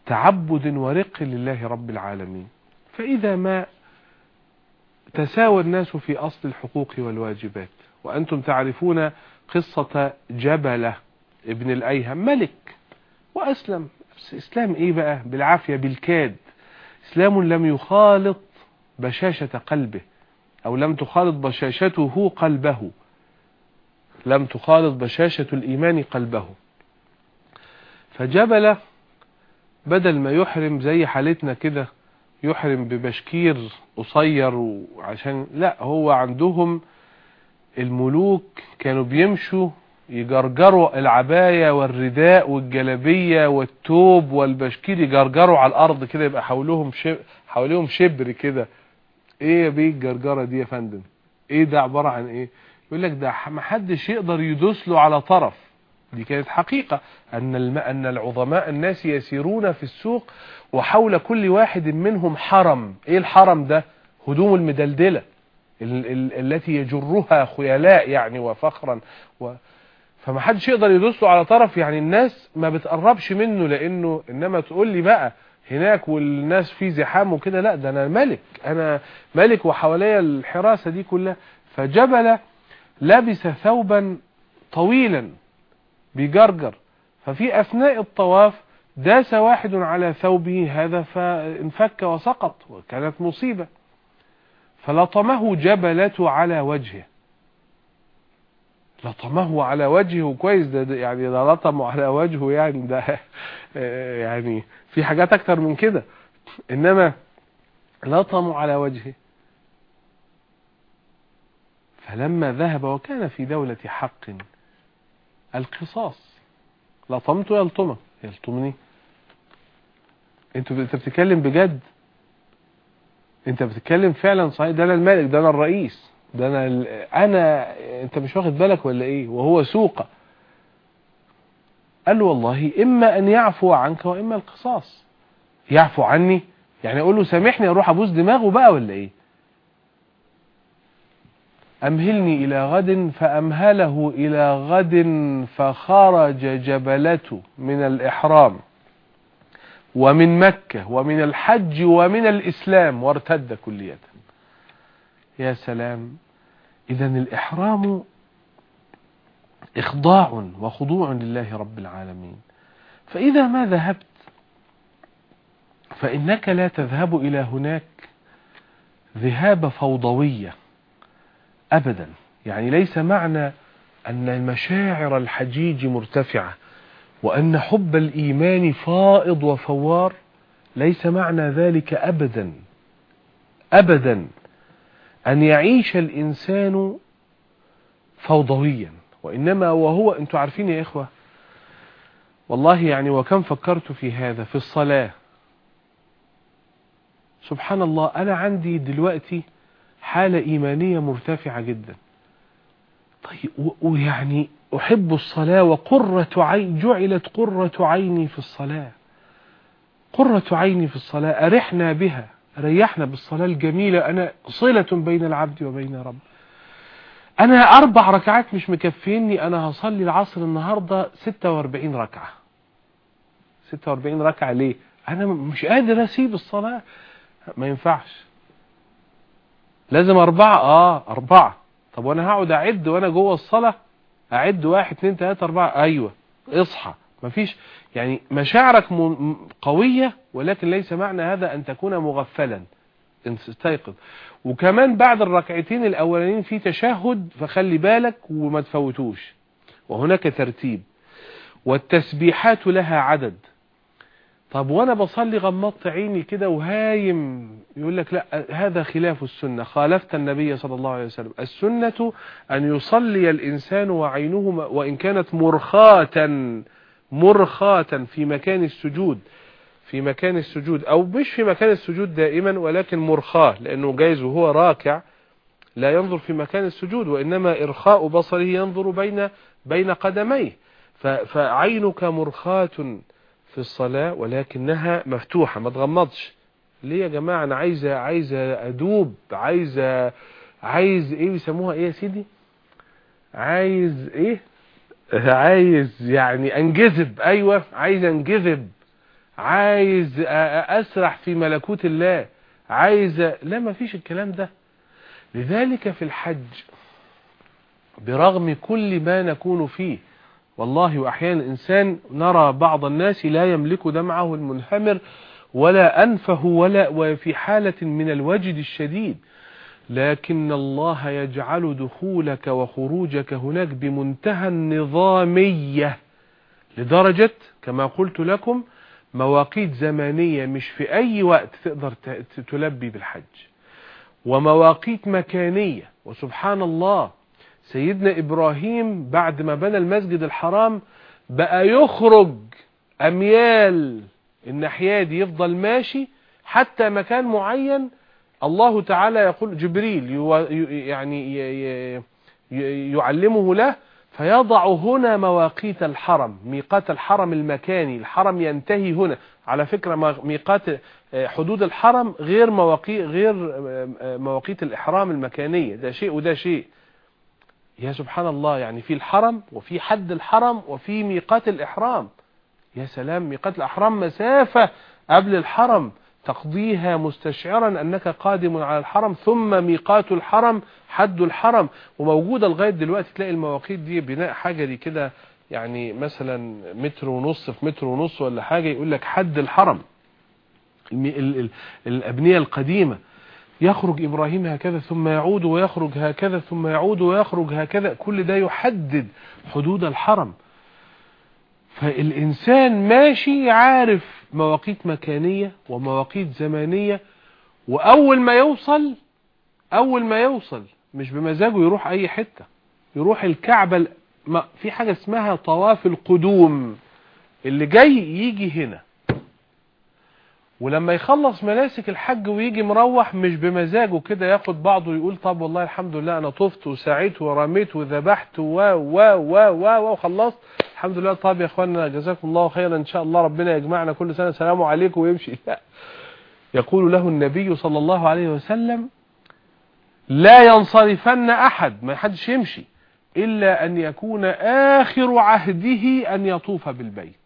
Speaker 1: تعبد ورق لله رب العالمين. فإذا ما تساوى الناس في أصل الحقوق والواجبات وأنتم تعرفون قصة جبلة ابن الأيهم ملك وأسلم. إسلام إيه بقى؟ بالعافية بالكاد. إسلام لم يخالط بشاشة قلبه أو لم تخالط بشاشته قلبه. لم تخالط بشاشة الإيمان قلبه. فجبل بدل ما يحرم زي حالتنا كده يحرم ببشكير قصير عشان لا هو عندهم الملوك كانوا بيمشوا يجرجروا العباية والرداء والجلبية والتوب والبشكير يجرجروا على الأرض كده يبقى حولهم شب حواليهم شبر كده. إيه يا بيه الجرجرة دي يا فندم؟ إيه ده عبارة عن إيه؟ يقول لك ده محدش يقدر يدوس له على طرف. دي كانت حقيقة أن. أن العظماء الناس يسيرون في السوق وحول كل واحد منهم حرم. إيه الحرم ده؟ هدوم المدلدلة ال... ال... التي يجرها خيلاء يعني وفخرا و... فما حدش يقدر يدوس له على طرف يعني الناس ما بتقربش منه لأنه إنما تقول لي بقى هناك والناس في زحام وكده لا ده أنا ملك أنا ملك وحواليا الحراسة دي كلها. فجبل لبس ثوبا طويلا. بيجرجر. ففي أثناء الطواف داس واحد على ثوبه هذا فانفك وسقط وكانت مصيبة. فلطمه جبلة على وجهه. لطمه على وجهه كويس ده يعني ده لطمه على وجهه يعني ده يعني في حاجات أكتر من كده. إنما لطمه على وجهه. فلما ذهب وكان في دولة حق. القصاص. لطمته يلطمك يلطمني. انت بتتكلم بجد؟ انت بتتكلم فعلا صحيح؟ ده أنا الملك ده أنا الرئيس. ده أنا ال... أنا انت مش واخد بالك ولا إيه؟ وهو سوقه قال له والله إما أن يعفو عنك وإما القصاص. يعفو عني؟ يعني أقول له سامحني أروح أبوس دماغه بقى ولا إيه؟ أمهلني إلى غد فأمهله إلى غد فخرج جبلته من الإحرام ومن مكة ومن الحج ومن الإسلام وارتد كلية. يا سلام إذا الإحرام إخضاع وخضوع لله رب العالمين. فإذا ما ذهبت فإنك لا تذهب إلى هناك ذهاب فوضوية. أبدا. يعني ليس معنى أن المشاعر الحجيج مرتفعة وأن حب الإيمان فائض وفوار ليس معنى ذلك أبدا. أبدا. أن يعيش الإنسان فوضويا وإنما وهو أنتم عارفين يا إخوة والله يعني وكم فكرت في هذا في الصلاة. سبحان الله أنا عندي دلوقتي حالة إيمانية مرتفعة جدا. طيب ويعني أحب الصلاة وقرة عين جعلت قرة عيني في الصلاة. قرة عيني في الصلاة أرحنا بها ريحنا بالصلاة الجميلة. أنا صلة بين العبد وبين رب. أنا أربع ركعات مش مكفيني أنا هصلي العصر النهاردة 46 ركعة. 46 ركعة ليه؟ أنا مش قادر أسيب الصلاة. ما ينفعش. لازم أربعة. آه أربعة. طب وأنا هقعد أعد وأنا جوه الصلاة؟ أعد واحد اتنين تلاتة أربعة. أيوة. اصحى. مفيش. يعني مشاعرك قوية ولكن ليس معنى هذا أن تكون مغفلا. استيقظ وكمان بعد الركعتين الأولانيين في تشهد فخلي بالك وما تفوتوش. وهناك ترتيب. والتسبيحات لها عدد. طب وأنا بصلي غمضت عيني كده وهايم يقول لك لا هذا خلاف السنة خالفت النبي صلى الله عليه وسلم. السنة أن يصلي الإنسان وعينه وإن كانت مرخاة مرخاة في مكان السجود في مكان السجود أو مش في مكان السجود دائما ولكن مرخاة لأنه جايز وهو راكع لا ينظر في مكان السجود وإنما إرخاء بصره ينظر بين بين قدميه. فعينك مرخاة. في الصلاة ولكنها مفتوحة ما تغمضش. ليه يا جماعة؟ أنا عايز عايز أدوب عايز عايز إيه بيسموها إيه يا سيدي؟ عايز إيه؟ عايز يعني أنجذب. أيوه عايز أنجذب. عايز أسرح في ملكوت الله. عايز لا ما فيش الكلام ده. لذلك في الحج برغم كل ما نكون فيه والله وأحيانا الإنسان نرى بعض الناس لا يملك دمعه المنهمر ولا أنفه ولا وفي حالة من الوجد الشديد. لكن الله يجعل دخولك وخروجك هناك بمنتهى النظامية لدرجة كما قلت لكم مواقيت زمانية مش في أي وقت تقدر تلبي بالحج. ومواقيت مكانية. وسبحان الله سيدنا إبراهيم بعد ما بنى المسجد الحرام بقى يخرج أميال الناحية دي يفضل ماشي حتى مكان معين. الله تعالى يقول جبريل يعني يعلمه له فيضع هنا مواقيت الحرم ميقات الحرم المكاني الحرم ينتهي هنا. على فكرة ميقات حدود الحرم غير مواقيت غير مواقيت الإحرام المكانية. ده شيء وده شيء. يا سبحان الله يعني في الحرم وفي حد الحرم وفي ميقات الإحرام. يا سلام ميقات الإحرام مسافة قبل الحرم. تقضيها مستشعرا أنك قادم على الحرم ثم ميقات الحرم حد الحرم. وموجودة لغاية دلوقتي تلاقي المواقيت دي بناء حجري كده يعني مثلا متر ونص في متر ونص ولا حاجة يقول لك حد الحرم. الأبنية القديمة. يخرج إبراهيم هكذا ثم يعود ويخرج هكذا ثم يعود ويخرج هكذا. كل ده يحدد حدود الحرم. فالإنسان ماشي عارف مواقيت مكانية ومواقيت زمانية وأول ما يوصل أول ما يوصل مش بمزاجه يروح أي حتة يروح الكعبة في حاجة اسمها طواف القدوم اللي جاي يجي هنا. ولما يخلص مناسك الحج ويجي مروح مش بمزاجه كده ياخد بعضه ويقول طب والله الحمد لله أنا طفت وسعيت ورميت وذبحت و و و و وخلصت. الحمد لله. طب يا اخوانا جزاكم الله خيرا. إن شاء الله ربنا يجمعنا كل سنة. سلام عليكم ويمشي. لا يقول له النبي صلى الله عليه وسلم لا ينصرفن أحد. ما حدش يمشي إلا أن يكون آخر عهده أن يطوف بالبيت.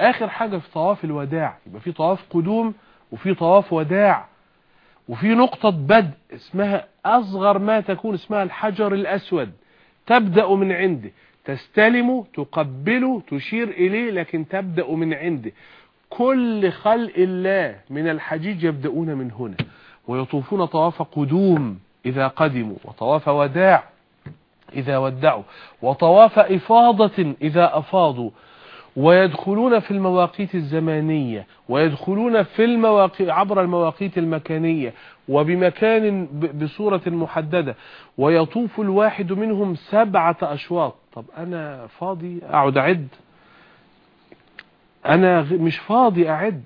Speaker 1: آخر حاجة في طواف الوداع. يبقى في طواف قدوم وفي طواف وداع. وفي نقطة بدء اسمها أصغر ما تكون اسمها الحجر الأسود. تبدأ من عنده تستلمه تقبله تشير إليه لكن تبدأ من عنده كل خلق الله من الحجيج يبدأون من هنا. ويطوفون طواف قدوم إذا قدموا وطواف وداع إذا ودعوا وطواف إفاضة إذا أفاضوا. ويدخلون في المواقيت الزمانية ويدخلون في المواقيت عبر المواقيت المكانية وبمكان بصورة محددة ويطوف الواحد منهم سبعة أشواط. طب أنا فاضي أقعد أعد؟ أنا مش فاضي أعد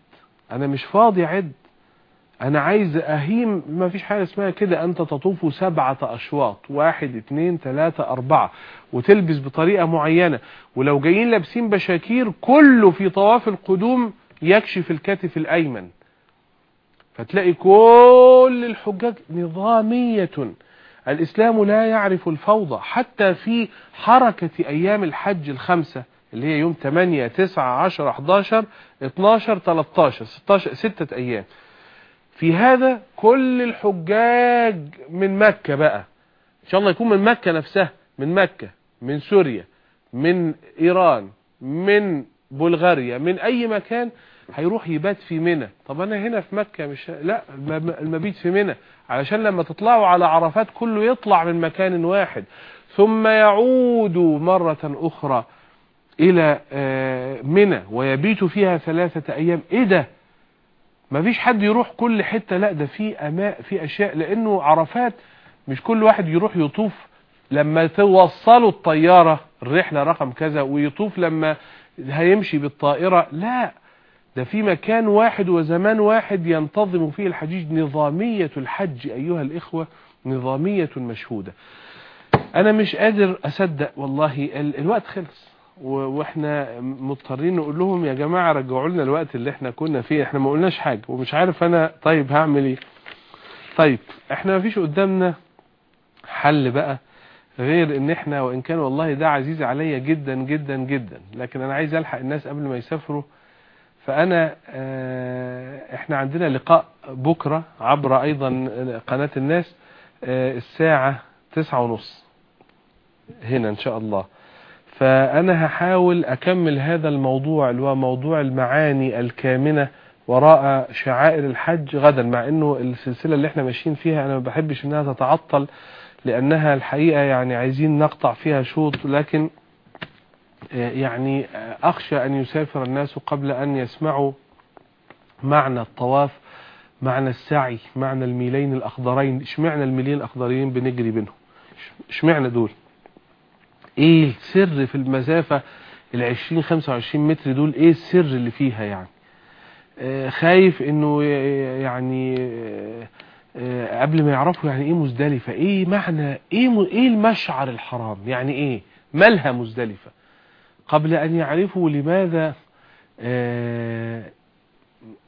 Speaker 1: أنا مش فاضي أعد. أنا عايز أهيم ما فيش حاجة اسمها كده أنت تطوف سبعة أشواط واحد اتنين تلاتة أربعة وتلبس بطريقة معينة. ولو جايين لابسين بشاكير كله في طواف القدوم يكشف الكتف الأيمن. فتلاقي كل الحجاج نظامية. الإسلام لا يعرف الفوضى حتى في حركة أيام الحج الخمسة اللي هي يوم 8 9 10 11 12 13 16 ستة أيام. في هذا كل الحجاج من مكة بقى. إن شاء الله يكون من مكة نفسها من مكة من سوريا من إيران من بلغاريا من أي مكان هيروح يبات في منى. طب أنا هنا في مكة مش لا المبيت في منى. علشان لما تطلعوا على عرفات كله يطلع من مكان واحد. ثم يعود مرة أخرى إلى منى ويبيت فيها ثلاثة أيام. إيه ده؟ ما فيش حد يروح كل حتة لا ده في أماء في أشياء لأنه عرفات مش كل واحد يروح يطوف لما توصلوا الطيارة الرحلة رقم كذا ويطوف لما هيمشي بالطائرة لا ده في مكان واحد وزمان واحد ينتظم فيه الحجيج نظامية الحج أيها الإخوة نظامية مشهودة. أنا مش قادر أصدق والله الوقت خلص. وإحنا مضطرين نقول لهم يا جماعة رجعوا لنا الوقت اللي إحنا كنا فيه إحنا ما قلناش حاجة ومش عارف أنا طيب هعمل إيه. طيب إحنا ما فيش قدامنا حل بقى غير إن إحنا وإن كان والله ده عزيز عليا جدا جدا جدا. لكن أنا عايز ألحق الناس قبل ما يسافروا. فأنا آه إحنا عندنا لقاء بكرة عبر أيضا قناة الناس آه الساعة تسعة ونص هنا إن شاء الله. فأنا هحاول أكمل هذا الموضوع اللي هو موضوع المعاني الكامنة وراء شعائر الحج غدا مع أنه السلسلة اللي إحنا ماشيين فيها أنا ما بحبش أنها تتعطل لأنها الحقيقة يعني عايزين نقطع فيها شوط لكن يعني أخشى أن يسافر الناس قبل أن يسمعوا معنى الطواف معنى السعي معنى الميلين الأخضرين. إشمعنى الميلين الأخضرين بنجري بينهم إشمعنى دول؟ إيه السر في المسافة العشرين خمسة وعشرين متر دول؟ إيه السر اللي فيها يعني؟ آه خايف انه يعني آه قبل ما يعرفوا يعني إيه مزدلفة. إيه معنى إيه, إيه المشعر الحرام؟ يعني إيه؟ مالها مزدلفة؟ قبل ان يعرفوا لماذا آه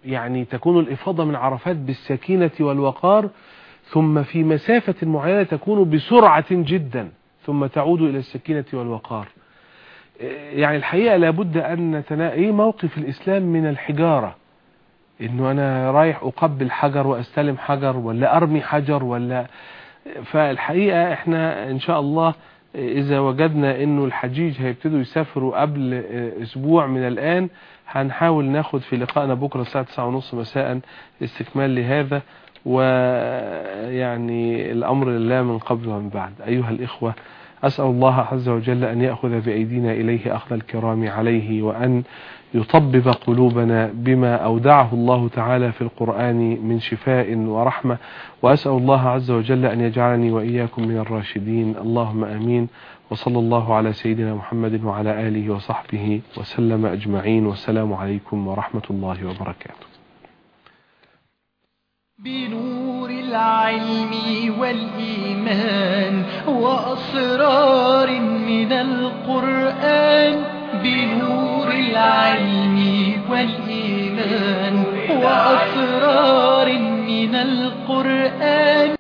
Speaker 1: يعني تكون الافاضة من عرفات بالسكينة والوقار ثم في مسافة معينة تكون بسرعة جدا. ثم تعود إلى السكينة والوقار. يعني الحقيقة لابد أن نتنا... إيه موقف الإسلام من الحجارة؟ إنه أنا رايح أقبل حجر وأستلم حجر ولا أرمي حجر ولا فالحقيقة إحنا إن شاء الله إذا وجدنا إنه الحجيج هيبتدوا يسافروا قبل أسبوع من الآن هنحاول ناخد في لقائنا بكرة الساعة 9:30 مساء استكمال لهذا. ويعني الأمر لله من قبل ومن بعد. أيها الإخوة أسأل الله عز وجل أن يأخذ بأيدينا إليه أخذ الكرام عليه وأن يطبب قلوبنا بما أودعه الله تعالى في القرآن من شفاء ورحمة. وأسأل الله عز وجل أن يجعلني وإياكم من الراشدين. اللهم أمين. وصلى الله على سيدنا محمد وعلى آله وصحبه وسلم أجمعين. والسلام عليكم ورحمة الله وبركاته.
Speaker 2: بنور العلم والإيمان وأسرار من القرآن بنور العلم والإيمان وأسرار من القرآن